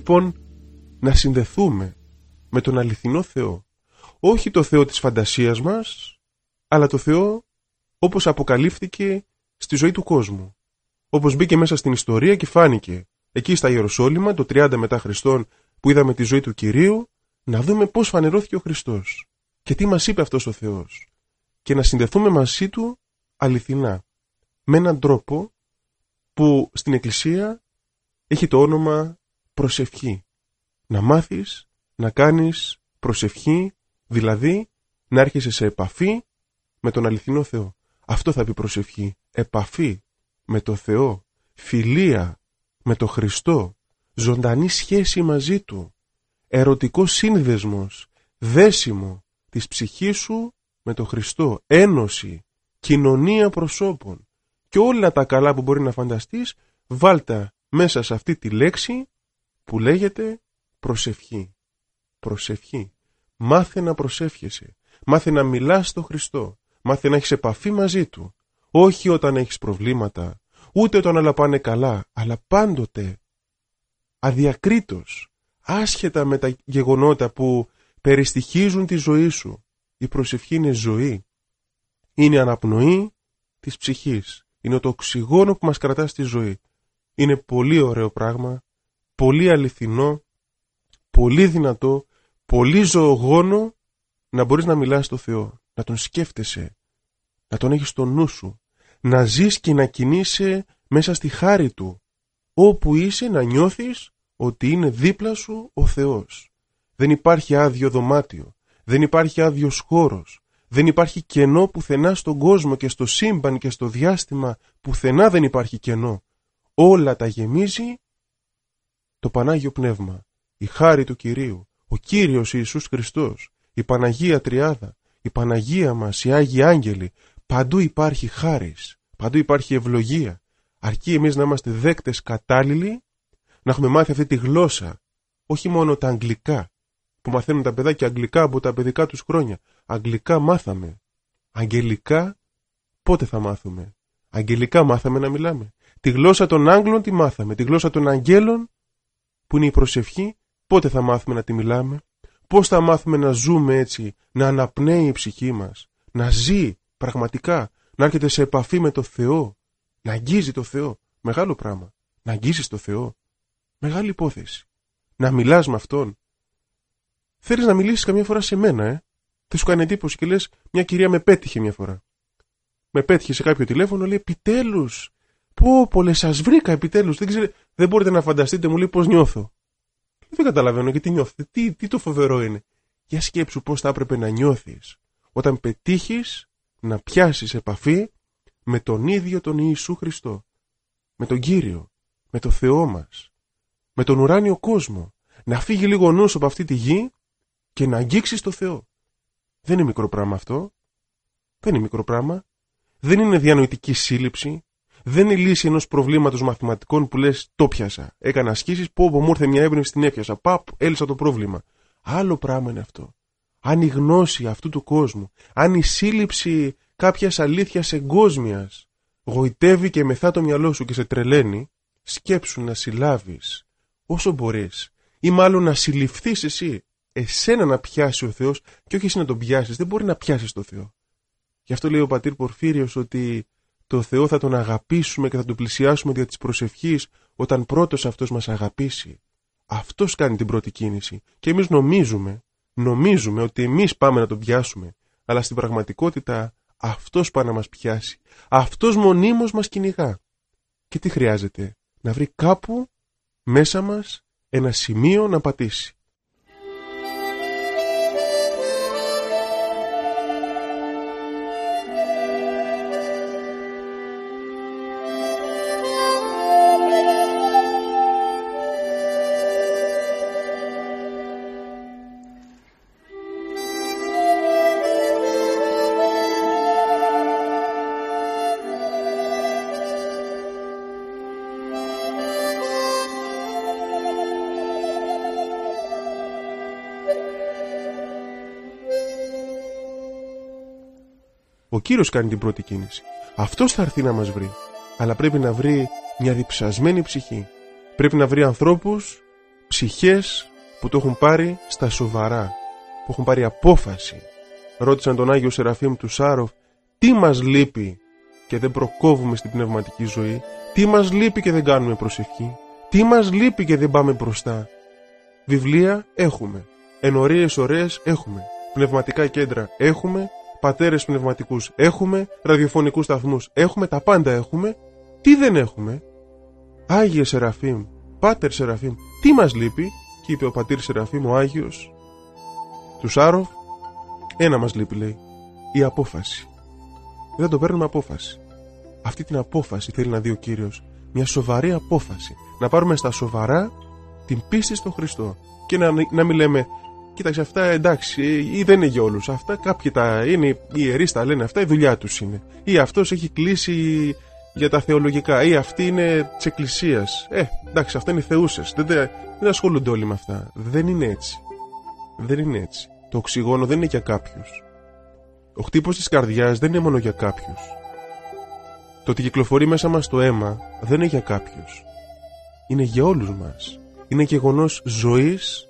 Λοιπόν να συνδεθούμε με τον αληθινό Θεό. Όχι το Θεό της φαντασίας μας, αλλά το Θεό όπως αποκαλύφθηκε στη ζωή του κόσμου. Όπως μπήκε μέσα στην ιστορία και φάνηκε εκεί στα Ιεροσόλυμα το 30 μετά Χριστόν που είδαμε τη ζωή του Κυρίου να δούμε πώς φανερώθηκε ο Χριστός και τι μας είπε αυτός ο Θεός και να συνδεθούμε μαζί Του αληθινά με έναν τρόπο που στην Εκκλησία έχει το όνομα προσευχή. Να μάθεις να κάνεις προσευχή, δηλαδή να έρχεσαι σε επαφή με τον αληθινό Θεό. Αυτό θα πει προσευχή. Επαφή με το Θεό. Φιλία με το Χριστό. Ζωντανή σχέση μαζί Του. Ερωτικός σύνδεσμος. Δέσιμο της ψυχής σου με το Χριστό. Ένωση. Κοινωνία προσώπων. Και όλα τα καλά που μπορεί να φανταστείς βάλτα μέσα σε αυτή τη λέξη που λέγεται προσευχή. Προσευχή. Μάθε να προσεύχεσαι. Μάθε να μιλάς στο Χριστό. Μάθε να έχεις επαφή μαζί Του. Όχι όταν έχεις προβλήματα, ούτε όταν όλα πάνε καλά, αλλά πάντοτε αδιακρίτως, άσχετα με τα γεγονότα που περιστοιχίζουν τη ζωή σου. Η προσευχή είναι ζωή. Είναι η αναπνοή της ψυχής. Είναι το οξυγόνο που μας κρατάς στη ζωή. Είναι πολύ ωραίο πράγμα, πολύ αληθινό, πολύ δυνατό, πολύ ζωογόνο να μπορείς να μιλάς στο Θεό, να Τον σκέφτεσαι, να Τον έχεις στο νου σου, να ζεις και να κινείσαι μέσα στη χάρη Του, όπου είσαι να νιώθεις ότι είναι δίπλα σου ο Θεός. Δεν υπάρχει άδειο δωμάτιο, δεν υπάρχει άδειος χώρος, δεν υπάρχει κενό πουθενά στον κόσμο και στο σύμπαν και στο διάστημα, πουθενά δεν υπάρχει κενό. Όλα τα γεμίζει το Πανάγιο Πνεύμα, η χάρη του Κυρίου, ο Κύριος Ιησούς Χριστός, η Παναγία Τριάδα, η Παναγία μας, οι Άγιοι Άγγελοι, παντού υπάρχει χάρις, παντού υπάρχει ευλογία, αρκεί εμείς να είμαστε δέκτες κατάλληλοι, να έχουμε μάθει αυτή τη γλώσσα, όχι μόνο τα αγγλικά, που μαθαίνουν τα παιδάκια αγγλικά από τα παιδικά τους χρόνια. Αγγλικά μάθαμε. Αγγελικά πότε θα μάθουμε; Αγγελικά μάθαμε να μιλάμε. Τη γλώσσα των Άγγλων τη μάθαμε. Τη γλώσσα των Αγγέλων που είναι η προσευχή πότε θα μάθουμε να τη μιλάμε. Πώς θα μάθουμε να ζούμε έτσι, να αναπνέει η ψυχή μας, να ζει πραγματικά, να έρχεται σε επαφή με το Θεό, να αγγίζει το Θεό. Μεγάλο πράγμα. Να αγγίζεις το Θεό. Μεγάλη υπόθεση. Να μιλάς με Αυτόν. Θέλεις να μιλήσεις καμιά φορά σε μένα, ε; Δεν σου κάνει εντύπωση και λες μια κυρία με πέτυχε μια φορά. Με πέτυχε σε κάποιο τηλέφωνο, λέει επιτέλους. Πω, πολλές σα βρήκα επιτέλους. Δεν, δεν μπορείτε να φανταστείτε, μου λέει πώς νιώθω. Δεν καταλαβαίνω γιατί νιώθετε. Τι, τι το φοβερό είναι. Για σκέψου πώς θα έπρεπε να νιώθεις όταν πετύχεις να πιάσεις επαφή με τον ίδιο τον Ιησού Χριστό. Με τον Κύριο. Με τον Θεό μας. Με τον ουράνιο κόσμο. Να φύγει λίγο νους από αυτή τη γη και να αγγίξει το Θεό. Δεν είναι μικρό πράγμα αυτό. Δεν είναι μικρό πράγμα. Δεν είναι διανοητική σύλληψη. Δεν είναι λύση ενός προβλήματος μαθηματικών που λες: Το πιάσα. Έκανα ασκήσεις, πω, πω μου ήρθε μια έμπνευση, την έπιασα. Παπ, έλυσα το πρόβλημα. Άλλο πράγμα είναι αυτό. Αν η γνώση αυτού του κόσμου, αν η σύλληψη κάποιας αλήθειας εγκόσμιας γοητεύει και μεθά το μυαλό σου και σε τρελαίνει, σκέψου να συλλάβεις όσο μπορείς, ή μάλλον να συλληφθείς εσύ, εσένα να πιάσει ο Θεός και όχι εσύ να τον πιάσεις. Δεν μπορεί να πιάσεις το Θεό. Γι' αυτό λέει ο πατήρ Πορφύριος ότι το Θεό θα τον αγαπήσουμε και θα τον πλησιάσουμε δια της προσευχής όταν πρώτος αυτός μας αγαπήσει. Αυτός κάνει την πρώτη κίνηση και εμείς νομίζουμε, νομίζουμε ότι εμείς πάμε να τον πιάσουμε, αλλά στην πραγματικότητα αυτός πάει να μας πιάσει. Αυτός μονίμως μας κυνηγά. Και τι χρειάζεται, να βρει κάπου μέσα μας ένα σημείο να πατήσει. Ο Κύριος κάνει την πρώτη κίνηση. Αυτός θα έρθει να μας βρει. Αλλά πρέπει να βρει μια διψασμένη ψυχή. Πρέπει να βρει ανθρώπους, ψυχές που το έχουν πάρει στα σοβαρά. Που έχουν πάρει απόφαση. Ρώτησαν τον Άγιο Σεραφείμ του Σάροφ τι μας λείπει και δεν προκόβουμε στην πνευματική ζωή; Τι μας λείπει και δεν κάνουμε προσευχή; Τι μας λείπει και δεν πάμε μπροστά; Βιβλία έχουμε. Ενορίες ωραίες έχουμε. Πνευματικά κέντρα έχουμε πατέρες πνευματικούς έχουμε, ραδιοφωνικούς σταθμούς έχουμε, τα πάντα έχουμε. Τι δεν έχουμε; Άγιε Σεραφείμ, Πάτερ Σεραφείμ, τι μας λείπει, και είπε ο πατήρ Σεραφείμ ο Άγιος. Τους Σάροφ, ένα μας λείπει λέει, η απόφαση. Δεν το παίρνουμε απόφαση. Αυτή την απόφαση θέλει να δει ο Κύριος. Μια σοβαρή απόφαση. Να πάρουμε στα σοβαρά την πίστη στον Χριστό. Και να, να μην λέμε Κοίταξε, αυτά εντάξει, ή δεν είναι για όλους. Αυτά κάποιοι τα είναι, οι ιερείς τα λένε αυτά, η δουλειά τους είναι. Ή αυτός έχει κλείσει για τα θεολογικά, ή αυτή είναι της Εκκλησίας. Ε, εντάξει, αυτά είναι θεούσες. Δεν, δεν ασχολούνται όλοι με αυτά. Δεν είναι έτσι. Δεν είναι έτσι. Το οξυγόνο δεν είναι για κάποιους. Ο χτύπος της καρδιάς δεν είναι μόνο για κάποιους. Το ότι κυκλοφορεί μέσα μας το αίμα δεν είναι για κάποιους. Είναι για όλους μας. Είναι γεγονός ζωής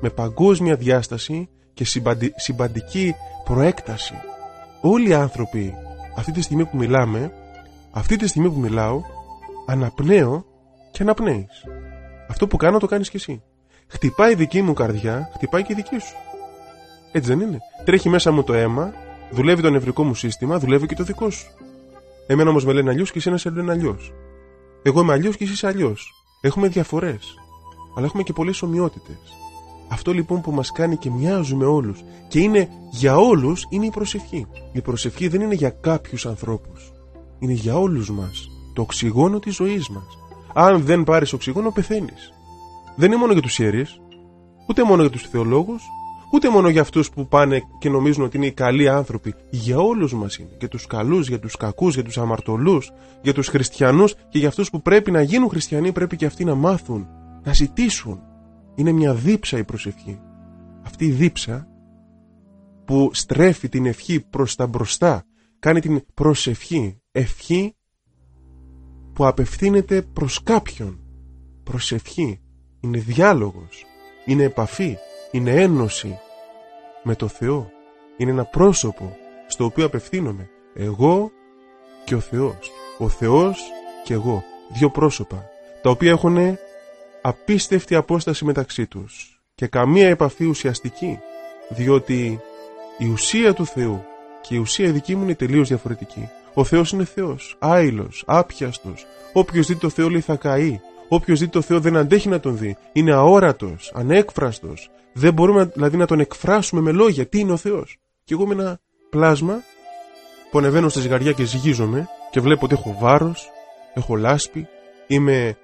με παγκόσμια διάσταση και συμπαντική προέκταση. Όλοι οι άνθρωποι αυτή τη στιγμή που μιλάμε, αυτή τη στιγμή που μιλάω, αναπνέω και αναπνέεις. Αυτό που κάνω το κάνεις κι εσύ. Χτυπάει η δική μου καρδιά, χτυπάει και η δική σου. Έτσι δεν είναι. Τρέχει μέσα μου το αίμα, δουλεύει το νευρικό μου σύστημα, δουλεύει και το δικό σου. Εμένα όμως με λένε αλλιώς και εσένα σε λένε αλλιώς. Εγώ είμαι αλλιώς και εσύ αλλιώς. Έχουμε διαφορές. Αλλά έχουμε και πολλές ομοιότητες. Αυτό λοιπόν που μας κάνει και μοιάζουμε όλους και είναι για όλους είναι η προσευχή. Η προσευχή δεν είναι για κάποιους ανθρώπους. Είναι για όλους μας. Το οξυγόνο της ζωής μας. Αν δεν πάρεις οξυγόνο, πεθαίνεις. Δεν είναι μόνο για τους ιερεί, ούτε μόνο για τους θεολόγους, ούτε μόνο για αυτούς που πάνε και νομίζουν ότι είναι οι καλοί άνθρωποι. Για όλους μας είναι. Για τους καλούς, για τους κακούς, για τους αμαρτωλούς, για τους χριστιανούς και για αυτούς που πρέπει να γίνουν χριστιανοί, πρέπει και αυτοί να μάθουν, να ζητήσουν. Είναι μια δίψα η προσευχή. Αυτή η δίψα που στρέφει την ευχή προς τα μπροστά, κάνει την προσευχή, ευχή που απευθύνεται προς κάποιον. Προσευχή, είναι διάλογος, είναι επαφή, είναι ένωση με το Θεό. Είναι ένα πρόσωπο στο οποίο απευθύνομαι. Εγώ και ο Θεός. Ο Θεός και εγώ. Δύο πρόσωπα, τα οποία έχουν απίστευτη απόσταση μεταξύ τους και καμία επαφή ουσιαστική, διότι η ουσία του Θεού και η ουσία δική μου είναι τελείως διαφορετική. Ο Θεός είναι Θεός, άειλος, άπιαστος. Όποιος δει το Θεό λέει θα καεί. Όποιος δει το Θεό δεν αντέχει να τον δει. Είναι αόρατος, ανέκφραστος. Δεν μπορούμε δηλαδή να τον εκφράσουμε με λόγια. Τι είναι ο Θεός; Και εγώ με ένα πλάσμα που ανεβαίνω στα ζυγαριά και ζυγίζομαι και βλέπω ότι έχω βάρος, έχω λάσπη, είμαι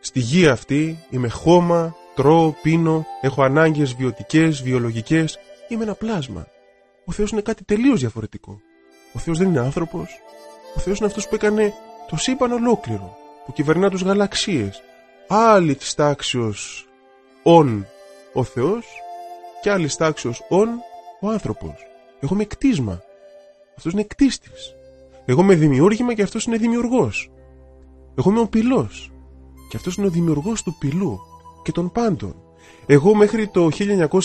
στη γη αυτή, είμαι χώμα, τρώω, πίνω, έχω ανάγκες βιωτικές, βιολογικές, είμαι ένα πλάσμα. Ο Θεός είναι κάτι τελείως διαφορετικό. Ο Θεός δεν είναι άνθρωπος. Ο Θεός είναι αυτός που έκανε το σύμπαν ολόκληρο, που κυβερνά τους γαλαξίες. Άλλη της τάξεως ον ο Θεός και άλλη τάξεως ον ο άνθρωπος. Εγώ είμαι κτίσμα. Αυτός είναι κτίστης. Εγώ είμαι δημιούργημα και αυτός είναι δημιουργός. Εγώ είμαι ο πυλός και αυτός είναι ο δημιουργός του πυλού και των πάντων. Εγώ μέχρι το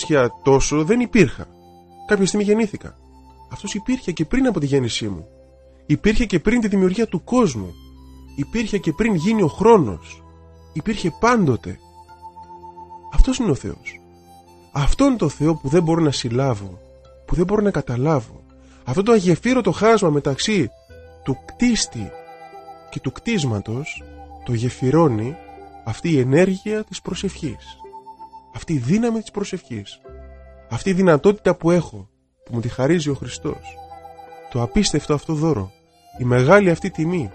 1900 τόσο δεν υπήρχα. Κάποια στιγμή γεννήθηκα. Αυτός υπήρχε και πριν από τη γέννησή μου. Υπήρχε και πριν τη δημιουργία του κόσμου. Υπήρχε και πριν γίνει ο χρόνος. Υπήρχε πάντοτε. Αυτός είναι ο Θεός. Αυτό είναι το Θεό που δεν μπορώ να συλλάβω, που δεν μπορώ να καταλάβω. Αυτό το αγεφύρωτο χάσμα μεταξύ του κτίστη και του κτίσματος το γεφυρώνει αυτή η ενέργεια της προσευχής. Αυτή η δύναμη της προσευχής. Αυτή η δυνατότητα που έχω, που μου τη χαρίζει ο Χριστός. Το απίστευτο αυτό δώρο. Η μεγάλη αυτή τιμή.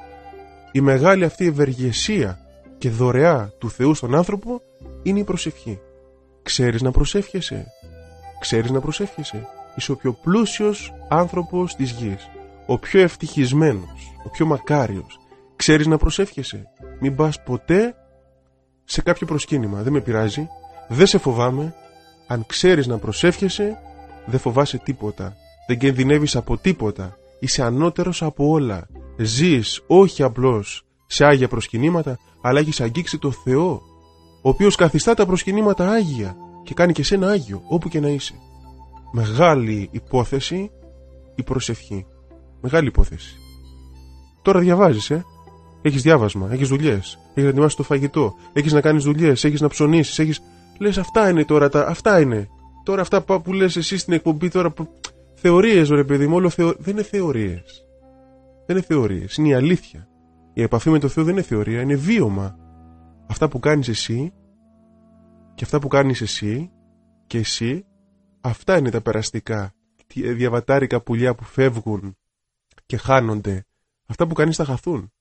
Η μεγάλη αυτή ευεργεσία και δωρεά του Θεού στον άνθρωπο είναι η προσευχή. Ξέρεις να προσεύχεσαι. Ξέρεις να προσεύχεσαι. Είσαι ο πιο πλούσιος άνθρωπος της γης. Ο πιο ευτυχισμένος. Ο πιο μακάριος. Ξέρεις να προσεύχεσαι. Μην πας ποτέ σε κάποιο προσκύνημα. Δεν με πειράζει. Δεν σε φοβάμαι. Αν ξέρεις να προσεύχεσαι, δεν φοβάσαι τίποτα. Δεν κινδυνεύεις από τίποτα. Είσαι ανώτερος από όλα. Ζεις όχι απλώς σε άγια προσκυνήματα, αλλά έχεις αγγίξει το Θεό, ο οποίος καθιστά τα προσκυνήματα άγια και κάνει και σένα άγιο, όπου και να είσαι. Μεγάλη υπόθεση η προσευχή. Μεγάλη υπόθεση. Τώρα διαβάζεις, ε. Έχεις διάβασμα, έχεις δουλειές, έχεις να ετοιμάσεις το φαγητό, έχεις να κάνεις δουλειές, έχεις να ψωνίσεις, έχεις... Λες αυτά είναι τώρα, τα... αυτά είναι. Τώρα αυτά που λες εσύ στην εκπομπή τώρα... Θεωρίες, ρε παιδί μου, όλο θεω... δεν είναι θεωρίες. Δεν είναι θεωρίες, είναι η αλήθεια. Η επαφή με το Θεό δεν είναι θεωρία, είναι βίωμα. Αυτά που κάνεις εσύ και αυτά που κάνεις εσύ και εσύ, αυτά είναι τα περαστικά, διαβατάρικα πουλιά που φεύγουν και χάνονται. Αυτά που κάνεις θα χαθούν.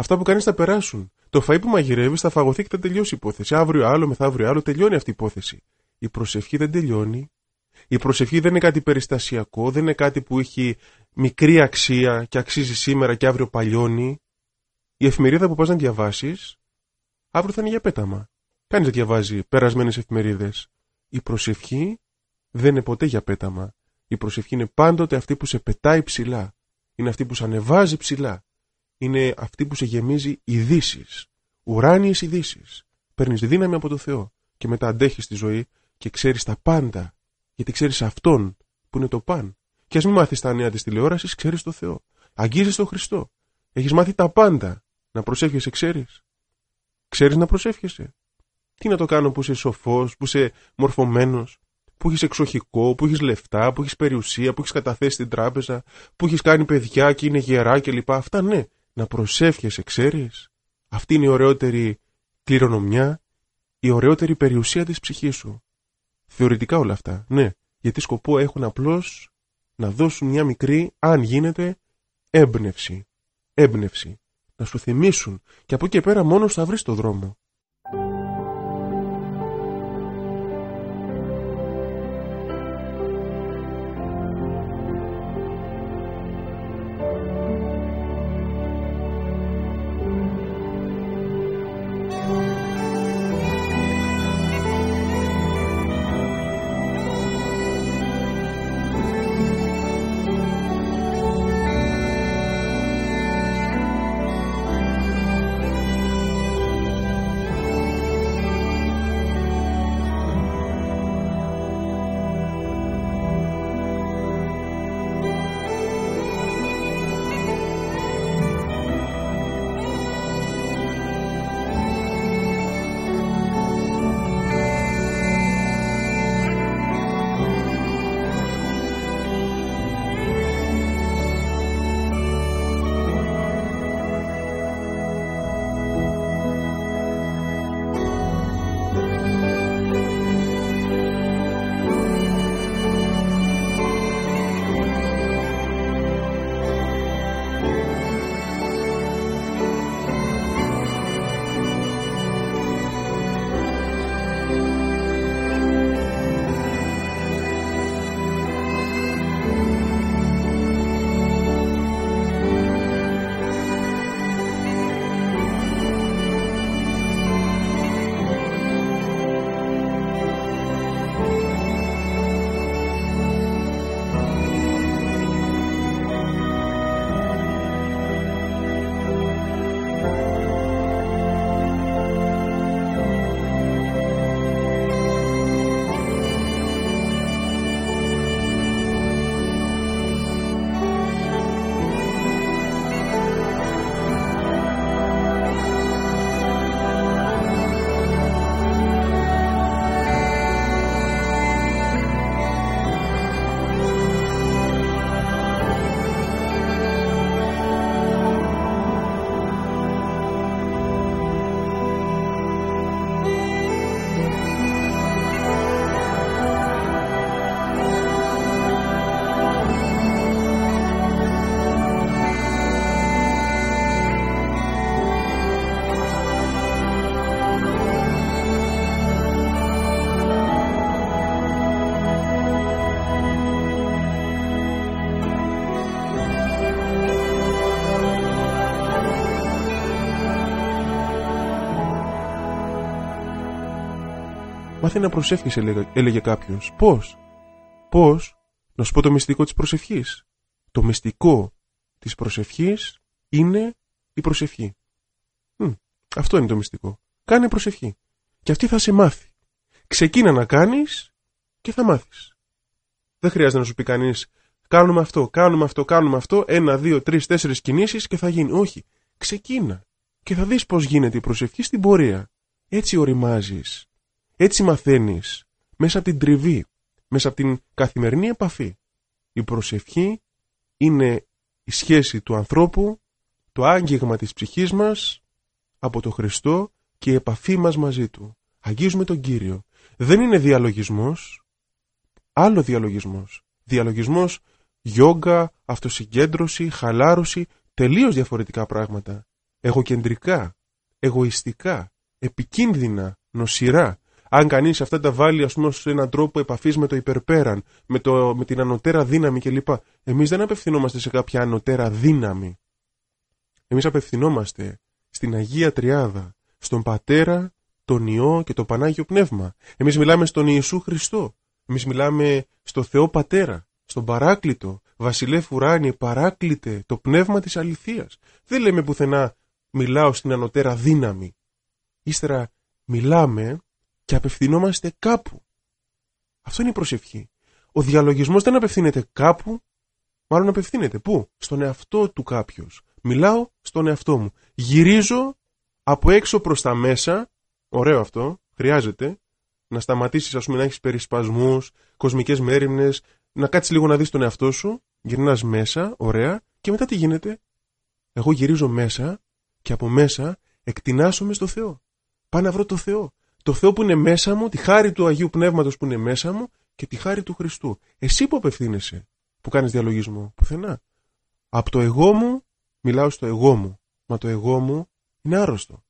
Αυτά που κάνεις θα περάσουν. Το φαΐ που μαγειρεύεις θα φαγωθεί και θα τελειώσει η υπόθεση. Αύριο άλλο, μεθαύριο άλλο, τελειώνει αυτή η υπόθεση. Η προσευχή δεν τελειώνει. Η προσευχή δεν είναι κάτι περιστασιακό, δεν είναι κάτι που έχει μικρή αξία και αξίζει σήμερα και αύριο παλιώνει. Η εφημερίδα που πας να διαβάσεις, αύριο θα είναι για πέταμα. Κανείς δεν διαβάζει περασμένες εφημερίδες. Η προσευχή δεν είναι ποτέ για πέταμα. Η προσευχή είναι πάντοτε αυτή που σε πετάει ψηλά. Είναι αυτή που σε ανεβάζει ψηλά. Είναι αυτή που σε γεμίζει ειδήσεις. Ουράνιες ειδήσεις. Παίρνεις δύναμη από το Θεό και μετά αντέχεις τη ζωή και ξέρεις τα πάντα. Γιατί ξέρεις αυτόν που είναι το παν. Και ας μην μάθεις τα νέα της τηλεόρασης, ξέρεις το Θεό. Αγγίζεις τον Χριστό. Έχεις μάθει τα πάντα. Να προσεύχεσαι, ξέρεις. Ξέρεις να προσεύχεσαι. Τι να το κάνω που είσαι σοφός, που είσαι μορφωμένος, που έχεις εξοχικό, που έχεις λεφτά, που έχεις περιουσία, που έχεις καταθέσει στην τράπεζα, που έχεις κάνει παιδιά και είναι γερά κλπ. Αυτά ναι. Να προσεύχεσαι, ξέρεις. Αυτή είναι η ωραιότερη κληρονομιά, η ωραιότερη περιουσία της ψυχής σου. Θεωρητικά όλα αυτά, ναι, γιατί σκοπό έχουν απλώς να δώσουν μια μικρή, αν γίνεται, έμπνευση. Έμπνευση. Να σου θυμίσουν και από εκεί και πέρα μόνος θα βρεις το δρόμο. Μάθε να προσεύχεις έλεγε, έλεγε κάποιος. Πώς; Πώς; Να σου πω το μυστικό της προσευχής. Το μυστικό της προσευχής είναι η προσευχή. αυτό είναι το μυστικό. Κάνε προσευχή. Και αυτή θα σε μάθει. Ξεκίνα να κάνεις και θα μάθεις. Δεν χρειάζεται να σου πει κανείς κάνουμε αυτό, κάνουμε αυτό, κάνουμε αυτό, ένα, δύο, τρεις, τέσσερις κινήσεις και θα γίνει. Όχι. Ξεκίνα. Και θα δεις πώς γίνεται η προσευχή στην πορεία. Έτσι οριμάζεις. Έτσι μαθαίνεις μέσα από την τριβή, μέσα από την καθημερινή επαφή. Η προσευχή είναι η σχέση του ανθρώπου, το άγγιγμα της ψυχής μας από το Χριστό και η επαφή μας μαζί Του. Αγγίζουμε τον Κύριο. Δεν είναι διαλογισμός, άλλο διαλογισμός. Διαλογισμός, γιόγκα, αυτοσυγκέντρωση, χαλάρωση, τελείως διαφορετικά πράγματα. Εγωκεντρικά, εγωιστικά, επικίνδυνα, νοσηρά, αν κανείς αυτά τα βάλει, ας πούμε, σε έναν τρόπο επαφής με το υπερπέραν, με, το, με την ανωτέρα δύναμη κλπ. Εμείς δεν απευθυνόμαστε σε κάποια ανωτέρα δύναμη. Εμείς απευθυνόμαστε στην Αγία Τριάδα, στον Πατέρα, τον Υιό και το Πανάγιο Πνεύμα. Εμείς μιλάμε στον Ιησού Χριστό. Εμείς μιλάμε στο Θεό Πατέρα, στον Παράκλητο, Βασιλεύ Ουράνι, παράκλητε το πνεύμα της αληθείας. Δεν λέμε πουθενά μιλάω στην ανωτέρα δύναμη. Ύστερα μιλάμε και απευθυνόμαστε κάπου. Αυτό είναι η προσευχή. Ο διαλογισμός δεν απευθύνεται κάπου, Μάλλον απευθύνεται. Πού; Στον εαυτό του κάποιος. Μιλάω στον εαυτό μου. Γυρίζω από έξω προς τα μέσα. Ωραίο αυτό. Χρειάζεται. Να σταματήσεις, ας πούμε, να έχεις περισπασμούς, κοσμικές μέρημνες, να κάτσεις λίγο να δεις τον εαυτό σου. Γυρνάς μέσα, ωραία. Και μετά τι γίνεται; Εγώ γυρίζω μέσα και από μέσα εκτινάσομαι στο Θεό. Πάω να βρω το Θεό. Το Θεό που είναι μέσα μου, τη χάρη του Αγίου Πνεύματος που είναι μέσα μου και τη χάρη του Χριστού. Εσύ που απευθύνεσαι, που κάνεις διαλογισμό, πουθενά. Από το εγώ μου, μιλάω στο εγώ μου. Μα το εγώ μου είναι άρρωστο.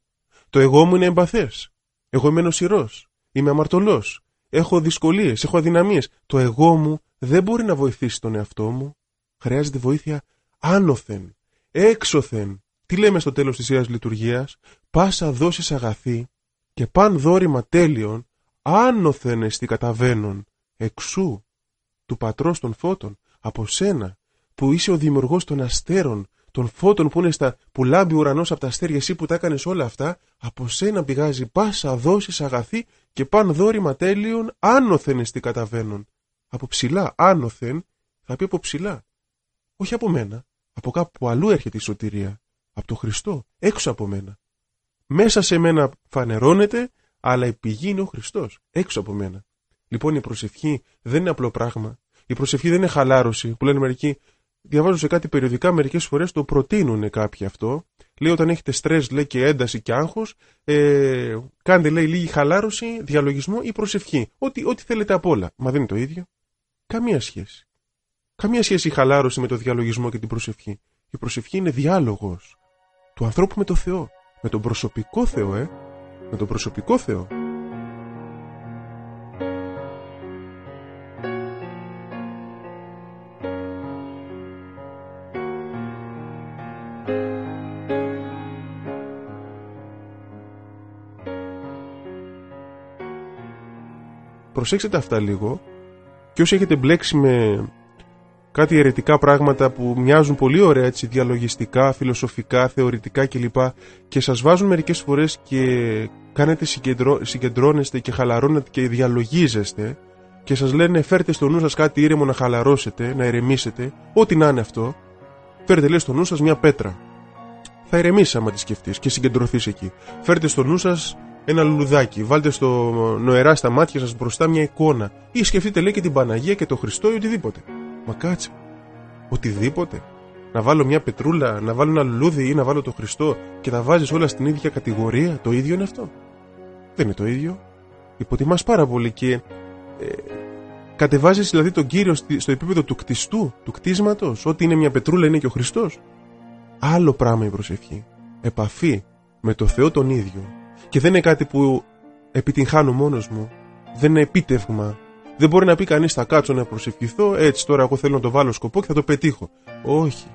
Το εγώ μου είναι εμπαθές. Εγώ είμαι νοσηρός. Είμαι αμαρτωλός. Έχω δυσκολίες, έχω αδυναμίες. Το εγώ μου δεν μπορεί να βοηθήσει τον εαυτό μου. Χρειάζεται βοήθεια άνωθεν, έξωθεν. Τι λέμε στο τέλος της Ιεράς Λειτουργίας; Πάσα δώσεις αγαθή και παν δόρημα τέλειων άνωθεν εστι καταβαίνουν εξού του πατρός των φώτων από σένα που είσαι ο δημιουργός των αστέρων των φώτων που είναι στα που λάμπει ο ουρανός από τα αστέρια εσύ που τα έκανες όλα αυτά από σένα πηγάζει πάσα δώσεις αγαθή και παν δόρημα τέλειων άνωθεν εστι καταβαίνουν από ψηλά άνωθεν θα πει από ψηλά. Όχι από μένα από κάπου αλλού έρχεται η σωτηρία από το Χριστό έξω από μένα μέσα σε μένα φανερώνεται, αλλά η πηγή είναι ο Χριστός, έξω από μένα. Λοιπόν, η προσευχή δεν είναι απλό πράγμα. Η προσευχή δεν είναι χαλάρωση, που λένε μερικοί. Διαβάζω σε κάτι περιοδικά, μερικές φορές το προτείνουν κάποιοι αυτό. Λέει όταν έχετε στρες, λέει και ένταση και άγχος, ε, κάντε λέει λίγη χαλάρωση, διαλογισμό ή προσευχή. Ό,τι, ό,τι θέλετε απ' όλα. Μα δεν είναι το ίδιο. Καμία σχέση. Καμία σχέση η χαλάρωση με το διαλογισμό και την προσευχή. Η προσευχή είναι διάλογος του ανθρώπου με το Θεό. Με τον προσωπικό Θεό, ε. Με τον προσωπικό Θεό. Προσέξτε αυτά λίγο και όσοι έχετε μπλέξει με κάτι αιρετικά πράγματα που μοιάζουν πολύ ωραία έτσι διαλογιστικά, φιλοσοφικά, θεωρητικά κλπ. Και σας βάζουν μερικές φορές και κάνετε συγκεντρώ, συγκεντρώνεστε και χαλαρώνετε και διαλογίζεστε και σας λένε φέρτε στο νου σας κάτι ήρεμο να χαλαρώσετε, να ηρεμήσετε, ό,τι να είναι αυτό, φέρτε λέει στο νου σας μια πέτρα. Θα ηρεμήσει άμα τη σκεφτείς και συγκεντρωθείς εκεί. Φέρτε στο νου σας ένα λουλουδάκι, βάλτε στο νοερά στα μάτια σας μπροστά μια εικόνα ή σκεφτείτε λέει και την Παναγία και το Χριστό ή οτιδήποτε. Μα κάτσε. Οτιδήποτε. Να βάλω μια πετρούλα, να βάλω ένα λουλούδι ή να βάλω το Χριστό και να βάζεις όλα στην ίδια κατηγορία. Το ίδιο είναι αυτό; Δεν είναι το ίδιο. Υποτιμάς πάρα πολύ και ε, κατεβάζεις δηλαδή τον κύριο στο επίπεδο του κτιστού, του κτίσματος. Ό,τι είναι μια πετρούλα είναι και ο Χριστός. Άλλο πράγμα η προσευχή. Επαφή με το Θεό τον ίδιο. Και δεν είναι κάτι που επιτυγχάνω μόνος μου. Δεν είναι επίτευγμα δεν μπορεί να πει κανείς θα κάτσω να προσευχηθώ, έτσι τώρα εγώ θέλω να το βάλω σκοπό και θα το πετύχω. Όχι.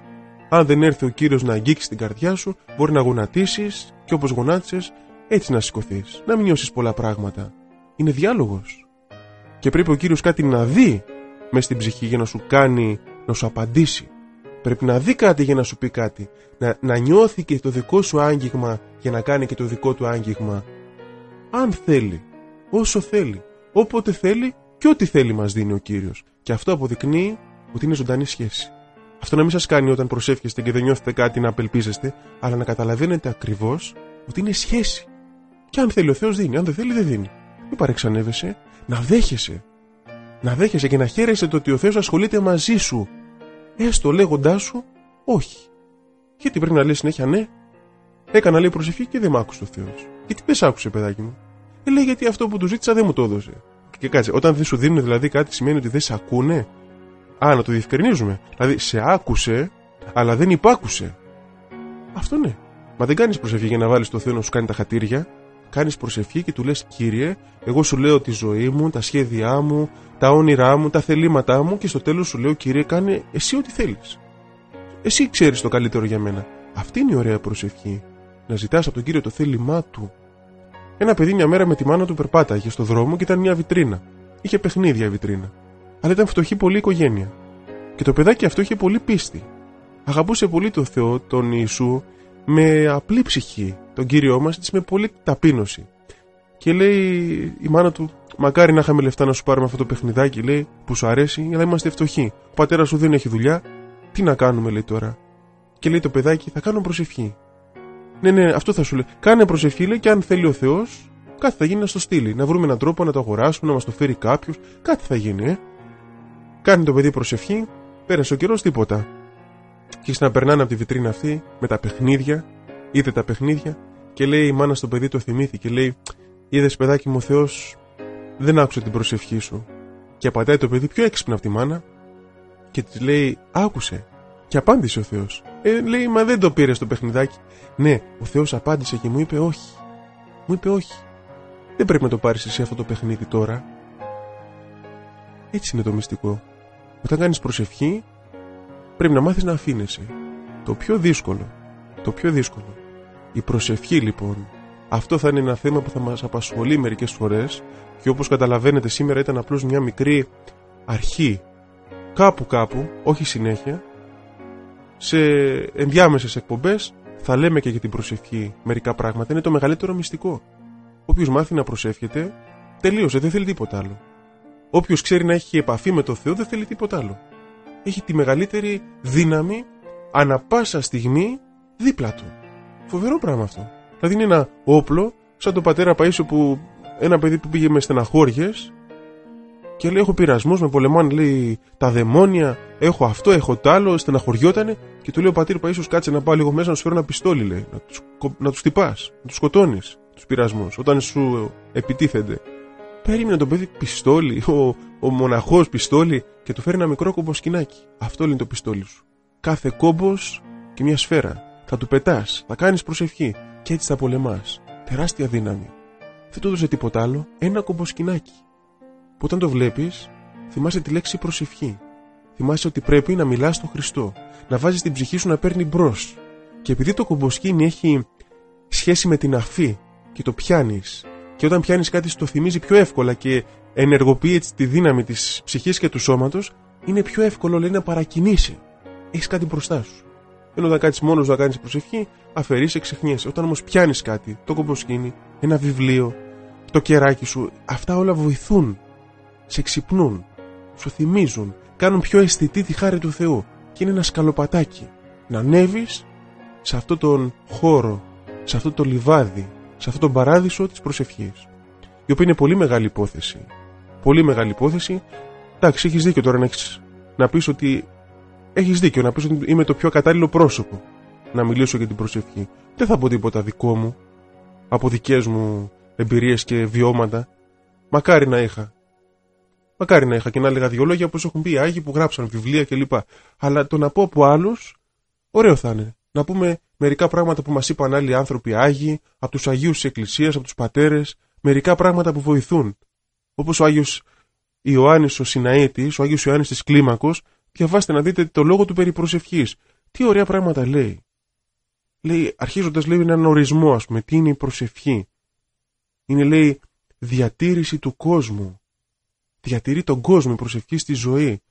Αν δεν έρθει ο κύριος να αγγίξει την καρδιά σου, μπορεί να γονατίσεις και όπως γονάτισες, έτσι να σηκωθείς. Να μην νιώσεις πολλά πράγματα. Είναι διάλογος. Και πρέπει ο κύριος κάτι να δει μες στην ψυχή για να σου κάνει, να σου απαντήσει. Πρέπει να δει κάτι για να σου πει κάτι. Να, να νιώθει και το δικό σου άγγιγμα για να κάνει και το δικό του άγγιγμα. Αν θέλει, όσο θέλει, όποτε θέλει και ό,τι θέλει μας δίνει ο κύριος. Και αυτό αποδεικνύει ότι είναι ζωντανή σχέση. Αυτό να μην σας κάνει όταν προσεύχεστε και δεν νιώθετε κάτι να απελπίζεστε, αλλά να καταλαβαίνετε ακριβώς ότι είναι σχέση. Και αν θέλει ο Θεός δίνει, αν δεν θέλει δεν δίνει. Μην παρεξανεύεσαι, να δέχεσαι. Να δέχεσαι και να χαίρεσαι το ότι ο Θεός ασχολείται μαζί σου. Έστω λέγοντάς σου όχι. Γιατί πρέπει να λες συνέχεια ναι. Έκανα λέει προσευχή και δεν μ' άκουσε ο Θεός. Γιατί δεν άκουσε, παιδάκι μου. Ε, λέει γιατί αυτό που του ζήτησα δεν μου το έδωσε. Και κάτσε, όταν δεν σου δίνουν δηλαδή κάτι σημαίνει ότι δεν σε ακούνε; Α, να το διευκρινίζουμε. Δηλαδή σε άκουσε, αλλά δεν υπάκουσε. Αυτό ναι. Μα δεν κάνεις προσευχή για να βάλεις το Θεό να σου κάνει τα χατήρια. Κάνεις προσευχή και του λες, Κύριε, εγώ σου λέω τη ζωή μου, τα σχέδιά μου, τα όνειρά μου, τα θελήματά μου και στο τέλος σου λέω, Κύριε, κάνε εσύ ό,τι θέλεις. Εσύ ξέρεις το καλύτερο για μένα. Αυτή είναι η ωραία προσευχή. Να ζητάς από τον Κύριο το θέλημά του. Ένα παιδί μια μέρα με τη μάνα του περπάταγε στο δρόμο και ήταν μια βιτρίνα. Είχε παιχνίδια η βιτρίνα. Αλλά ήταν φτωχή πολύ οικογένεια. Και το παιδάκι αυτό είχε πολύ πίστη. Αγαπούσε πολύ τον Θεό, τον Ιησού, με απλή ψυχή, τον κύριο μας, με πολύ ταπείνωση. Και λέει η μάνα του, Μακάρι να είχαμε λεφτά να σου πάρουμε αυτό το παιχνιδάκι, λέει, που σου αρέσει, αλλά είμαστε φτωχοί. Ο πατέρας σου δεν έχει δουλειά, Τι να κάνουμε, λέει τώρα. Και λέει το παιδάκι, θα κάνω προσευχή. Ναι, ναι, αυτό θα σου λέει. Κάνε προσευχή, λέει, και αν θέλει ο Θεός, κάτι θα γίνει να στο στείλει. Να βρούμε έναν τρόπο να το αγοράσουμε, να μας το φέρει κάποιος. Κάτι θα γίνει, ε. Κάνει το παιδί προσευχή, πέρασε ο καιρός, τίποτα. Και να περνάνε από τη βιτρίνα αυτή με τα παιχνίδια, είδε τα παιχνίδια και λέει η μάνα στο παιδί το θυμήθηκε. Λέει, Είδες παιδάκι μου, ο Θεός δεν άκουσε την προσευχή σου. Και απαντάει το παιδί πιο έξυπνα από τη μάνα και της λέει, Άκουσε. Και απάντησε ο Θεός. Ε, λέει, Μα δεν το πήρε το παιχνιδάκι. Ναι, ο Θεός απάντησε και μου είπε όχι. Μου είπε όχι. Δεν πρέπει να το πάρεις εσύ αυτό το παιχνίδι τώρα. Έτσι είναι το μυστικό. Όταν κάνεις προσευχή, πρέπει να μάθεις να αφήνεσαι. Το πιο δύσκολο. Το πιο δύσκολο. Η προσευχή λοιπόν. Αυτό θα είναι ένα θέμα που θα μας απασχολεί μερικές φορές και όπως καταλαβαίνετε σήμερα ήταν απλώς μια μικρή αρχή. Κάπου κάπου, όχι συνέχεια, σε ενδιάμεσες εκπομπές θα λέμε και για την προσευχή μερικά πράγματα. Είναι το μεγαλύτερο μυστικό. Όποιος μάθει να προσεύχεται, τελείωσε, δεν θέλει τίποτα άλλο. Όποιος ξέρει να έχει επαφή με το Θεό, δεν θέλει τίποτα άλλο. Έχει τη μεγαλύτερη δύναμη ανα πάσα στιγμή δίπλα του. Φοβερό πράγμα αυτό. Δηλαδή είναι ένα όπλο, σαν τον πατέρα Παΐσιο που ένα παιδί που πήγε με στεναχώριες και λέει: Έχω πειρασμό, με πολεμάνε λέει τα δαιμόνια, έχω αυτό, έχω το άλλο. Στεναχωριότανε και του λέει ο πατήρ ίσω κάτσε να πάω λίγο μέσα να σου φέρω ένα πιστόλι, λέει. Να τους να τους τυπάς, να τους σκοτώνεις τους πειρασμούς όταν σου επιτίθενται. Περίμενε το παιδί πιστόλι, ο, ο μοναχός πιστόλι και του φέρει ένα μικρό κομποσκινάκι. Αυτό είναι το πιστόλι σου. Κάθε κόμπος και μια σφαίρα. Θα του πετάς, θα κάνεις προσευχή και έτσι θα πολεμάς. Τεράστια δύναμη. Δεν του έδωσε τίποτα άλλο, ένα κομποσκινάκι που όταν το βλέπεις, θυμάσαι τη λέξη προσευχή. Θυμάσαι ότι πρέπει να μιλάς στον Χριστό, να βάζεις την ψυχή σου να παίρνει μπρος. Και επειδή το κομποσκίνη έχει σχέση με την αφή και το πιάνεις, και όταν πιάνεις κάτι, σου το θυμίζει πιο εύκολα και ενεργοποιεί έτσι τη δύναμη της ψυχής και του σώματος, είναι πιο εύκολο λέει, να παρακινήσει. Έχεις κάτι μπροστά σου. Ενώ όταν κάτσεις μόνος να κάνεις προσευχή, αφαιρεί, ξεχνιέσαι. Όταν όμως πιάνεις κάτι, το κομποσκίνη, ένα βιβλίο, το κεράκι σου, αυτά όλα βοηθούν σε ξυπνούν, σου θυμίζουν, κάνουν πιο αισθητή τη χάρη του Θεού και είναι ένα σκαλοπατάκι. Να ανέβεις σε αυτόν τον χώρο, σε αυτό το λιβάδι, σε αυτόν τον παράδεισο της προσευχής η οποία είναι πολύ μεγάλη υπόθεση. Πολύ μεγάλη υπόθεση. Εντάξει έχεις δίκιο τώρα να, έχεις, να πεις ότι έχεις δίκιο να πεις ότι είμαι το πιο κατάλληλο πρόσωπο να μιλήσω για την προσευχή. Δεν θα πω τίποτα δικό μου από δικές μου εμπειρίες και βιώματα. Μακάρι να είχα Μακάρι να είχα και να έλεγα δύο λόγια όπως έχουν πει οι Άγιοι που γράψαν βιβλία κλπ. Αλλά το να πω από άλλους, ωραίο θα είναι. Να πούμε μερικά πράγματα που μας είπαν άλλοι άνθρωποι Άγιοι, από τους Αγίους της Εκκλησίας, από τους πατέρες, μερικά πράγματα που βοηθούν. Όπως ο Άγιος Ιωάννης ο Σιναίτη, ο Άγιος Ιωάννης της Κλίμακος, διαβάστε να δείτε το λόγο του περί προσευχής. Τι ωραία πράγματα λέει. Λέει, αρχίζοντας λέει έναν ορισμό, ας πούμε, τι είναι η προσευχή. Είναι λέει διατήρηση του κόσμου διατηρεί τον κόσμο, η προσευχή στη ζωή.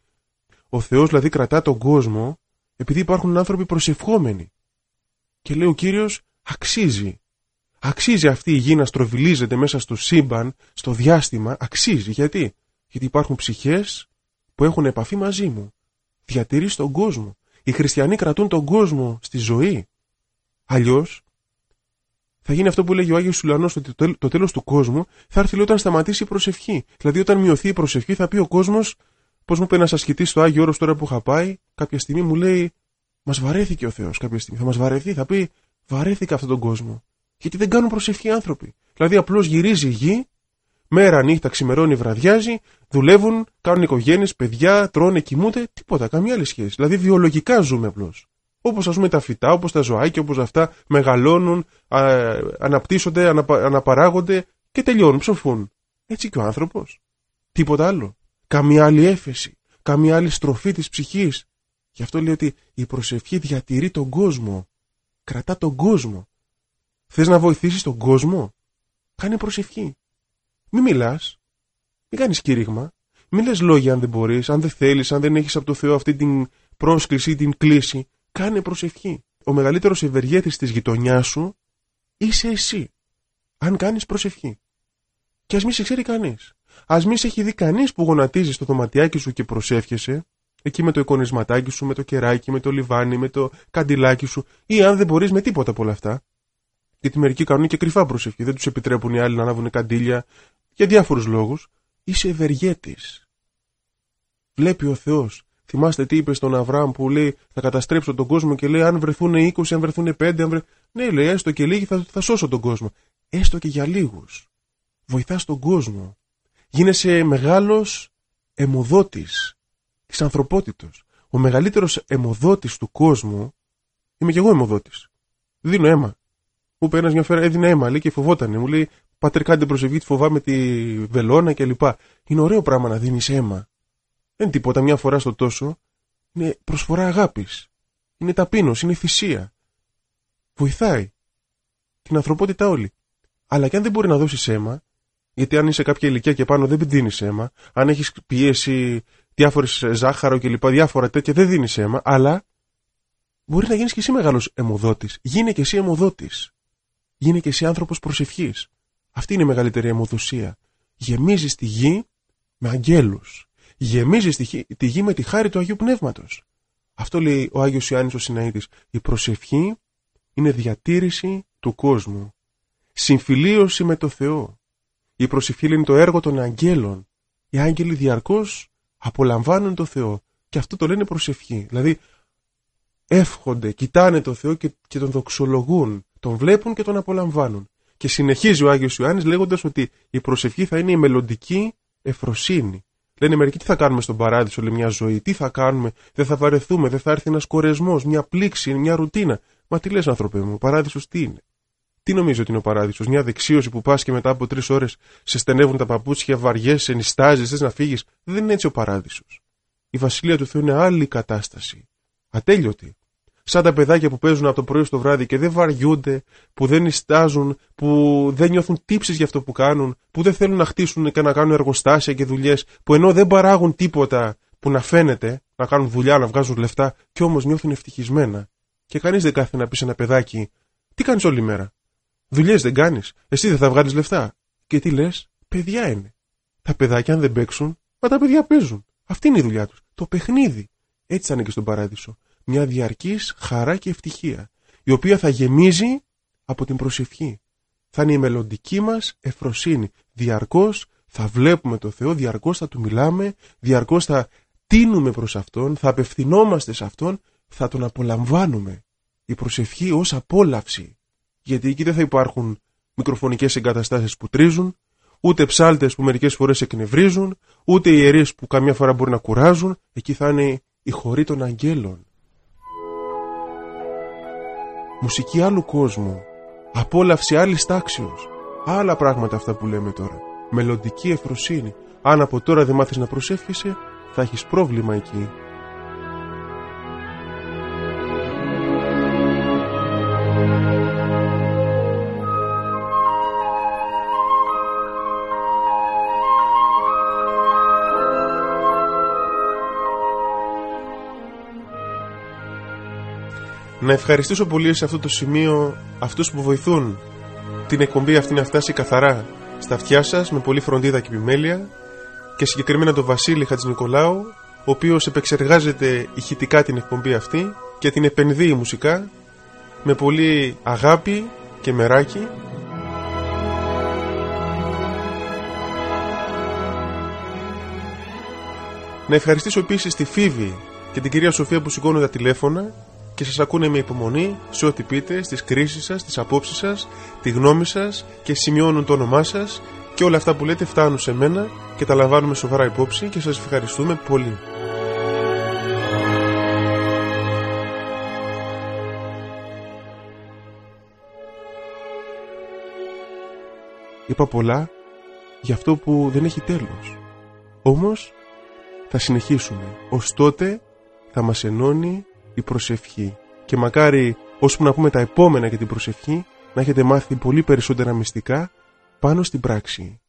Ο Θεός δηλαδή κρατά τον κόσμο επειδή υπάρχουν άνθρωποι προσευχόμενοι. Και λέει ο Κύριος αξίζει. Αξίζει αυτή η γη να στροβιλίζεται μέσα στο σύμπαν, στο διάστημα, αξίζει. Γιατί; Γιατί υπάρχουν ψυχές που έχουν επαφή μαζί μου. Διατηρείς τον κόσμο. Οι χριστιανοί κρατούν τον κόσμο στη ζωή. Αλλιώς θα γίνει αυτό που λέγει ο Άγιος Ουλανό ότι το τέλος του κόσμου θα έρθει όταν σταματήσει η προσευχή. Δηλαδή, όταν μειωθεί η προσευχή, θα πει ο κόσμος, πώς μου είπε ένα ασκητή στο Άγιο Όρος τώρα που είχα πάει, κάποια στιγμή μου λέει, Μας βαρέθηκε ο Θεός κάποια στιγμή. Θα μας βαρεθεί, θα πει, Βαρέθηκα αυτόν τον κόσμο. Γιατί δεν κάνουν προσευχή άνθρωποι. Δηλαδή, απλώς γυρίζει η γη, μέρα, νύχτα, ξημερώνει, βραδιάζει, δουλεύουν, κάνουν οικογένειες, παιδιά, τρώνε, κοιμούνται, τίποτα, καμία άλλη σχέση. Δηλαδή, βιολογικά ζούμε απλώς. Όπως ας πούμε τα φυτά, όπως τα ζωάκια, όπως αυτά μεγαλώνουν, α, αναπτύσσονται, αναπα, αναπαράγονται και τελειώνουν, ψοφούν. Έτσι και ο άνθρωπος. Τίποτα άλλο. Καμία άλλη έφεση. Καμία άλλη στροφή της ψυχής. Γι' αυτό λέει ότι η προσευχή διατηρεί τον κόσμο. Κρατά τον κόσμο. Θες να βοηθήσεις τον κόσμο; Κάνε προσευχή. Μη μιλάς. Μην κάνεις κήρυγμα. Μην λες λόγια αν δεν μπορείς, αν δεν θέλεις, αν δεν έχεις από το Θεό αυτή την πρόσκληση ή την κλίση. Κάνε προσευχή. Ο μεγαλύτερος ευεργέτης της γειτονιάς σου είσαι εσύ. Αν κάνεις προσευχή. Και ας μη σε ξέρει κανείς. Ας μη σε έχει δει κανείς που γονατίζει στο δωματιάκι σου και προσεύχεσαι. εκεί με το εικονισματάκι σου, με το κεράκι, με το λιβάνι, με το καντιλάκι σου, ή αν δεν μπορείς με τίποτα από όλα αυτά. Γιατί μερικοί κάνουν και κρυφά προσευχή, δεν τους επιτρέπουν οι άλλοι να ανάβουν καντήλια για διάφορους λόγους. Είσαι ευεργέτης. Βλέπει ο Θεός. Θυμάστε τι είπε στον Αβραάμ που λέει Θα καταστρέψω τον κόσμο και λέει Αν βρεθούν 20, αν βρεθούν 5, αν βρε... Ναι, λέει έστω και λίγοι θα, θα σώσω τον κόσμο. Έστω και για λίγους. Βοηθάς τον κόσμο. Γίνεσαι μεγάλος αιμοδότη της ανθρωπότητα. Ο μεγαλύτερος αιμοδότη του κόσμου είμαι κι εγώ αιμοδότη. Δίνω αίμα. Μου είπε ένα μια φορά, έδινε αίμα, λέει και φοβότανε. Μου λέει, Πατέρ, κάντε προσευχή, τη φοβάμαι τη βελόνα κλπ. Είναι ωραίο πράγμα να δίνεις αίμα. Δεν είναι τίποτα μια φορά στο τόσο. Είναι προσφορά αγάπης. Είναι ταπείνωση, είναι θυσία. Βοηθάει την ανθρωπότητα όλη. Αλλά και αν δεν μπορεί να δώσει αίμα, γιατί αν είσαι κάποια ηλικία και πάνω δεν δίνει αίμα, αν έχεις πιέσει διάφορες ζάχαρο κλπ. διάφορα τέτοια δεν δίνεις αίμα, αλλά μπορεί να γίνεις και εσύ μεγάλος αιμοδότης. Γίνε και εσύ αιμοδότης. Γίνε και εσύ άνθρωπος προσευχής. Αυτή είναι η μεγαλύτερη αιμοδοσία. Γεμίζεις τη γη με αγγέλους. Γεμίζει τη γη με τη χάρη του Αγίου Πνεύματος. Αυτό λέει ο Άγιος Ιωάννης ο Συναήτης. Η προσευχή είναι διατήρηση του κόσμου. Συμφιλίωση με το Θεό. Η προσευχή είναι το έργο των αγγέλων. Οι άγγελοι διαρκώς απολαμβάνουν το Θεό. Και αυτό το λένε προσευχή. Δηλαδή εύχονται, κοιτάνε το Θεό και, και τον δοξολογούν. Τον βλέπουν και τον απολαμβάνουν. Και συνεχίζει ο Άγιος Ιωάννης λέγοντας ότι η προσευχή θα είναι η μελλοντική εφροσύνη. Λένε μερικοί τι θα κάνουμε στον παράδεισο, λέει μια ζωή, τι θα κάνουμε, δεν θα βαρεθούμε, δεν θα έρθει ένας κορεσμός, μια πλήξη, μια ρουτίνα. Μα τι λες, άνθρωπε μου, ο παράδεισος τι είναι; Τι νομίζω ότι είναι ο παράδεισος, μια δεξίωση που πας και μετά από τρεις ώρες σε στενεύουν τα παπούτσια, βαριέ, σε νιστάζεις, θες να φύγεις; Δεν είναι έτσι ο παράδεισος. Η βασιλεία του Θεού είναι άλλη κατάσταση. Ατέλειωτη. Σαν τα παιδάκια που παίζουν από το πρωί στο βράδυ και δεν βαριούνται, που δεν νιστάζουν, που δεν νιώθουν τύψεις για αυτό που κάνουν, που δεν θέλουν να χτίσουν και να κάνουν εργοστάσια και δουλειές, που ενώ δεν παράγουν τίποτα που να φαίνεται, να κάνουν δουλειά, να βγάζουν λεφτά, και όμως νιώθουν ευτυχισμένα. Και κανείς δεν κάθεται να πει σε ένα παιδάκι, τι κάνεις όλη μέρα; Δουλειές δεν κάνεις; Εσύ δεν θα βγάλεις λεφτά; Και τι λες, παιδιά είναι. Τα παιδάκια, αν δεν παίξουν, μα τα παιδιά παίζουν. Αυτή είναι η δουλειά τους. Το παιχνίδι. Έτσι θα είναι και στον παράδεισο. Μια διαρκής χαρά και ευτυχία, η οποία θα γεμίζει από την προσευχή. Θα είναι η μελλοντική μας εφροσύνη. Διαρκώς θα βλέπουμε το Θεό, διαρκώς θα του μιλάμε, διαρκώς θα τίνουμε προς αυτόν, θα απευθυνόμαστε σε αυτόν, θα τον απολαμβάνουμε. Η προσευχή ως απόλαυση γιατί εκεί δεν θα υπάρχουν μικροφωνικές εγκαταστάσεις που τρίζουν, ούτε ψάλτες που μερικές φορές εκνευρίζουν, ούτε ιερείς που καμιά φορά μπορεί να κουράζουν, εκεί θα είναι η χωρή των αγγέλων. Μουσική άλλου κόσμου, απόλαυση άλλης τάξεως, άλλα πράγματα αυτά που λέμε τώρα, μελλοντική εφροσύνη. Αν από τώρα δεν μάθεις να προσεύχεσαι, θα έχεις πρόβλημα εκεί. Να ευχαριστήσω πολύ σε αυτό το σημείο αυτούς που βοηθούν την εκπομπή αυτή να φτάσει καθαρά στα αυτιά σας με πολύ φροντίδα και επιμέλεια και συγκεκριμένα τον Βασίλη Χατζηνικολάου ο οποίος επεξεργάζεται ηχητικά την εκπομπή αυτή και την επενδύει μουσικά με πολύ αγάπη και μεράκι. Να ευχαριστήσω επίσης τη Φίβη και την κυρία Σοφία που σηκώνουν τα τηλέφωνα και σας ακούνε με υπομονή σε ό,τι πείτε, στις κρίσεις σας, στις απόψεις σας, τη γνώμη σας και σημειώνουν το όνομά σας και όλα αυτά που λέτε φτάνουν σε μένα και τα λαμβάνουμε σοβαρά υπόψη και σας ευχαριστούμε πολύ. Είπα πολλά για αυτό που δεν έχει τέλος. Όμως θα συνεχίσουμε. Ως τότε θα μας ενώνει η προσευχή. Και μακάρι ώσπου να πούμε τα επόμενα για την προσευχή να έχετε μάθει πολύ περισσότερα μυστικά πάνω στην πράξη.